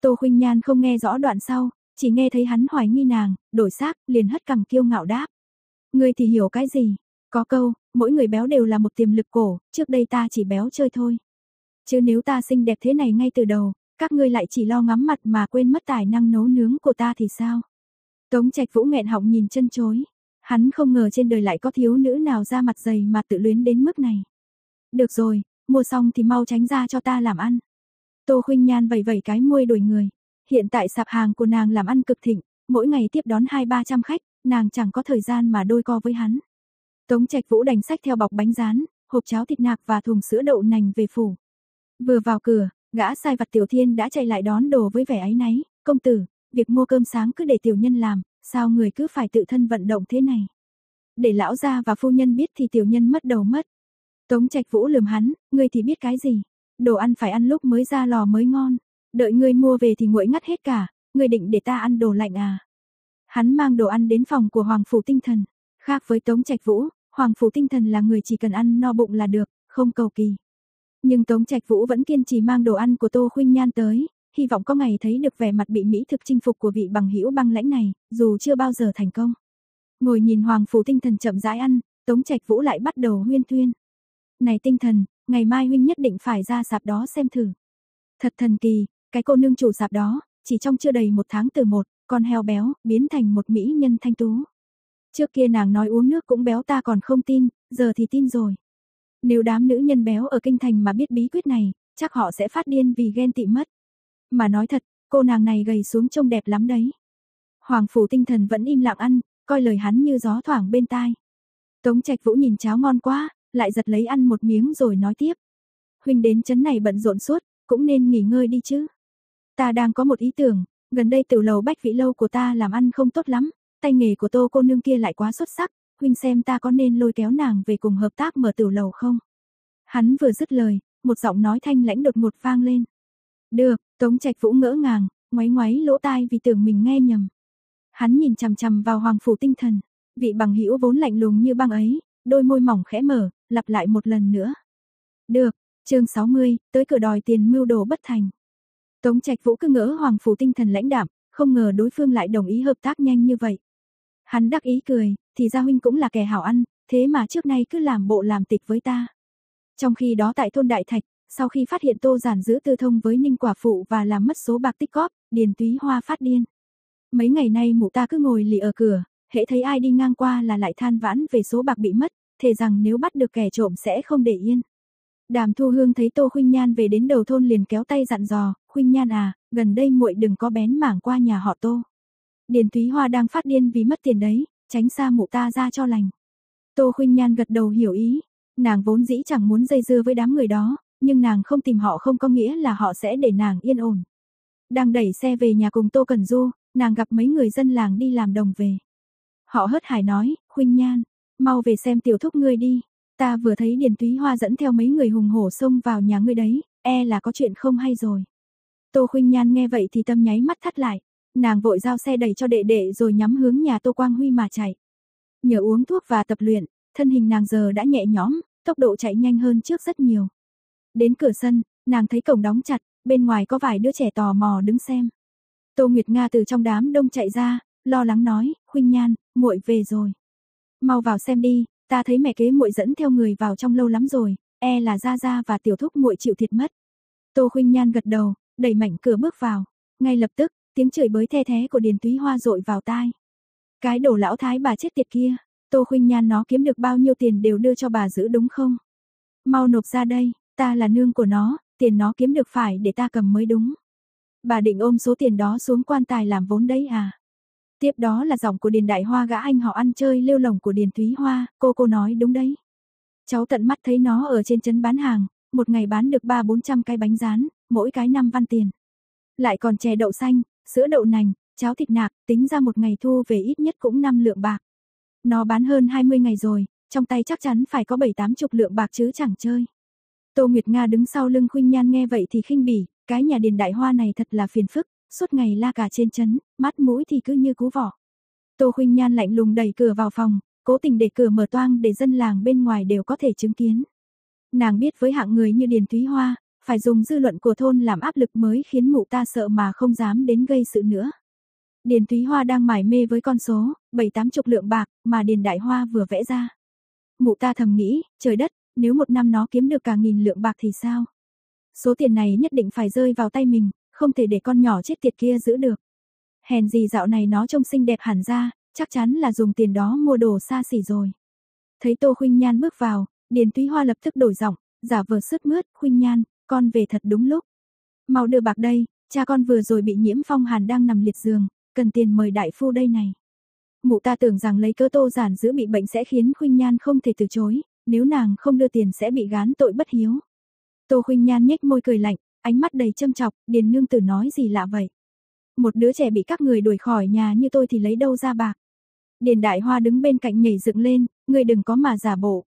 Tô Khuynh Nhan không nghe rõ đoạn sau, chỉ nghe thấy hắn hoài nghi nàng, đổi xác, liền hất cằm kiêu ngạo đáp. Ngươi thì hiểu cái gì? Có câu, mỗi người béo đều là một tiềm lực cổ, trước đây ta chỉ béo chơi thôi. Chứ nếu ta xinh đẹp thế này ngay từ đầu, các ngươi lại chỉ lo ngắm mặt mà quên mất tài năng nấu nướng của ta thì sao? Tống Trạch Vũ nghẹn họng nhìn chân chối. Hắn không ngờ trên đời lại có thiếu nữ nào ra mặt dày mà tự luyến đến mức này. Được rồi, mua xong thì mau tránh ra cho ta làm ăn. Tô Khuynh Nhan vẩy vẩy cái môi đổi người. Hiện tại sạp hàng của nàng làm ăn cực thịnh, mỗi ngày tiếp đón hai ba trăm khách, nàng chẳng có thời gian mà đôi co với hắn. Tống Trạch Vũ đành sách theo bọc bánh rán, hộp cháo thịt nạc và thùng sữa đậu nành về phủ. Vừa vào cửa, gã sai vặt Tiểu Thiên đã chạy lại đón đồ với vẻ áy náy, "Công tử, việc mua cơm sáng cứ để tiểu nhân làm, sao người cứ phải tự thân vận động thế này?" Để lão gia và phu nhân biết thì tiểu nhân mất đầu mất. Tống Trạch Vũ lườm hắn, "Ngươi thì biết cái gì? Đồ ăn phải ăn lúc mới ra lò mới ngon, đợi ngươi mua về thì nguội ngắt hết cả, ngươi định để ta ăn đồ lạnh à?" Hắn mang đồ ăn đến phòng của Hoàng phủ Tinh Thần. Khác với Tống Trạch Vũ, Hoàng phủ Tinh Thần là người chỉ cần ăn no bụng là được, không cầu kỳ. Nhưng Tống Trạch Vũ vẫn kiên trì mang đồ ăn của Tô Khuynh Nhan tới, hy vọng có ngày thấy được vẻ mặt bị mỹ thực chinh phục của vị bằng hữu băng lãnh này, dù chưa bao giờ thành công. Ngồi nhìn Hoàng phủ Tinh Thần chậm rãi ăn, Tống Trạch Vũ lại bắt đầu huyên thuyên. "Này Tinh Thần, ngày mai huynh nhất định phải ra sạp đó xem thử." Thật thần kỳ, cái cô nương chủ sạp đó, chỉ trong chưa đầy một tháng từ một con heo béo biến thành một mỹ nhân thanh tú. Trước kia nàng nói uống nước cũng béo ta còn không tin, giờ thì tin rồi. Nếu đám nữ nhân béo ở kinh thành mà biết bí quyết này, chắc họ sẽ phát điên vì ghen tị mất. Mà nói thật, cô nàng này gầy xuống trông đẹp lắm đấy. Hoàng phủ tinh thần vẫn im lặng ăn, coi lời hắn như gió thoảng bên tai. Tống Trạch Vũ nhìn cháo ngon quá, lại giật lấy ăn một miếng rồi nói tiếp. Huynh đến chấn này bận rộn suốt, cũng nên nghỉ ngơi đi chứ. Ta đang có một ý tưởng, gần đây tiểu lầu bách vị lâu của ta làm ăn không tốt lắm, tay nghề của tô cô nương kia lại quá xuất sắc, huynh xem ta có nên lôi kéo nàng về cùng hợp tác mở tiểu lầu không? Hắn vừa dứt lời, một giọng nói thanh lãnh đột ngột vang lên. Được, Tống Trạch Vũ ngỡ ngàng, ngoáy ngoáy lỗ tai vì tưởng mình nghe nhầm. Hắn nhìn chằm chằm vào Hoàng phủ tinh thần, vị bằng hữu vốn lạnh lùng như băng ấy, đôi môi mỏng khẽ mở, lặp lại một lần nữa. Được, chương 60, tới cửa đòi tiền mưu đồ bất thành. Tống Trạch Vũ cứ ngỡ Hoàng phủ tinh thần lãnh đạm, không ngờ đối phương lại đồng ý hợp tác nhanh như vậy. Hắn đắc ý cười, thì gia huynh cũng là kẻ hảo ăn, thế mà trước nay cứ làm bộ làm tịch với ta. Trong khi đó tại thôn Đại Thạch, sau khi phát hiện Tô Giản giữ tư thông với Ninh Quả Phụ và làm mất số bạc tích góp, Điền Túy Hoa phát điên. Mấy ngày nay mụ ta cứ ngồi lì ở cửa, hễ thấy ai đi ngang qua là lại than vãn về số bạc bị mất, thề rằng nếu bắt được kẻ trộm sẽ không để yên. Đàm Thu Hương thấy Tô Khuynh Nhan về đến đầu thôn liền kéo tay dặn dò, "Khuynh Nhan à, gần đây muội đừng có bén mảng qua nhà họ Tô." Điền Thúy Hoa đang phát điên vì mất tiền đấy, tránh xa mụ ta ra cho lành. Tô Khuynh Nhan gật đầu hiểu ý, nàng vốn dĩ chẳng muốn dây dưa với đám người đó, nhưng nàng không tìm họ không có nghĩa là họ sẽ để nàng yên ổn. Đang đẩy xe về nhà cùng Tô Cần Du, nàng gặp mấy người dân làng đi làm đồng về. Họ hớt hải nói, Khuynh Nhan, mau về xem tiểu thúc ngươi đi, ta vừa thấy Điền Túy Hoa dẫn theo mấy người hùng hổ xông vào nhà ngươi đấy, e là có chuyện không hay rồi. Tô Khuynh Nhan nghe vậy thì tâm nháy mắt thắt lại, nàng vội giao xe đẩy cho đệ đệ rồi nhắm hướng nhà Tô Quang Huy mà chạy. Nhờ uống thuốc và tập luyện, thân hình nàng giờ đã nhẹ nhõm, tốc độ chạy nhanh hơn trước rất nhiều. Đến cửa sân, nàng thấy cổng đóng chặt, bên ngoài có vài đứa trẻ tò mò đứng xem. Tô Nguyệt Nga từ trong đám đông chạy ra, lo lắng nói, "Khuynh Nhan, muội về rồi. Mau vào xem đi, ta thấy mẹ kế muội dẫn theo người vào trong lâu lắm rồi, e là gia gia và tiểu thúc muội chịu thiệt mất." Tô Khuynh Nhan gật đầu, đẩy mạnh cửa bước vào. Ngay lập tức, tiếng chửi bới the thé của Điền Túy Hoa rội vào tai. Cái đồ lão thái bà chết tiệt kia, Tô Khuynh Nhan nó kiếm được bao nhiêu tiền đều đưa cho bà giữ đúng không? Mau nộp ra đây, ta là nương của nó, tiền nó kiếm được phải để ta cầm mới đúng. Bà định ôm số tiền đó xuống quan tài làm vốn đấy à? Tiếp đó là giọng của Điền Đại Hoa gã anh họ ăn chơi lêu lồng của Điền Thúy Hoa, cô cô nói đúng đấy. Cháu tận mắt thấy nó ở trên trấn bán hàng, một ngày bán được 3-400 cái bánh rán, mỗi cái 5 văn tiền. Lại còn chè đậu xanh, sữa đậu nành, cháo thịt nạc, tính ra một ngày thu về ít nhất cũng 5 lượng bạc. Nó bán hơn 20 ngày rồi, trong tay chắc chắn phải có 7-8 chục lượng bạc chứ chẳng chơi. Tô Nguyệt Nga đứng sau lưng Khuynh Nhan nghe vậy thì khinh bỉ, cái nhà điền đại hoa này thật là phiền phức, suốt ngày la cả trên chấn, mắt mũi thì cứ như cú vỏ. Tô Khuynh Nhan lạnh lùng đẩy cửa vào phòng, cố tình để cửa mở toang để dân làng bên ngoài đều có thể chứng kiến. Nàng biết với hạng người như Điền Thúy Hoa, phải dùng dư luận của thôn làm áp lực mới khiến mụ ta sợ mà không dám đến gây sự nữa. Điền Thúy Hoa đang mải mê với con số, bảy tám chục lượng bạc mà Điền Đại Hoa vừa vẽ ra. Mụ ta thầm nghĩ, trời đất, nếu một năm nó kiếm được cả nghìn lượng bạc thì sao? Số tiền này nhất định phải rơi vào tay mình, không thể để con nhỏ chết tiệt kia giữ được. Hèn gì dạo này nó trông xinh đẹp hẳn ra, chắc chắn là dùng tiền đó mua đồ xa xỉ rồi. Thấy Tô Khuynh Nhan bước vào, Điền Thúy Hoa lập tức đổi giọng, giả vờ sứt mướt, "Khuynh Nhan, con về thật đúng lúc. Mau đưa bạc đây, cha con vừa rồi bị nhiễm phong hàn đang nằm liệt giường, cần tiền mời đại phu đây này." Mụ ta tưởng rằng lấy cơ Tô giản giữ bị bệnh sẽ khiến Khuynh Nhan không thể từ chối, nếu nàng không đưa tiền sẽ bị gán tội bất hiếu. Tô Khuynh Nhan nhếch môi cười lạnh, ánh mắt đầy châm chọc, Điền nương tử nói gì lạ vậy? Một đứa trẻ bị các người đuổi khỏi nhà như tôi thì lấy đâu ra bạc? Điền Đại Hoa đứng bên cạnh nhảy dựng lên, ngươi đừng có mà giả bộ.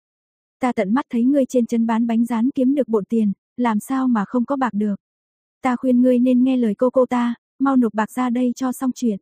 Ta tận mắt thấy ngươi trên chân bán bánh rán kiếm được bộn tiền, làm sao mà không có bạc được? Ta khuyên ngươi nên nghe lời cô cô ta, mau nộp bạc ra đây cho xong chuyện.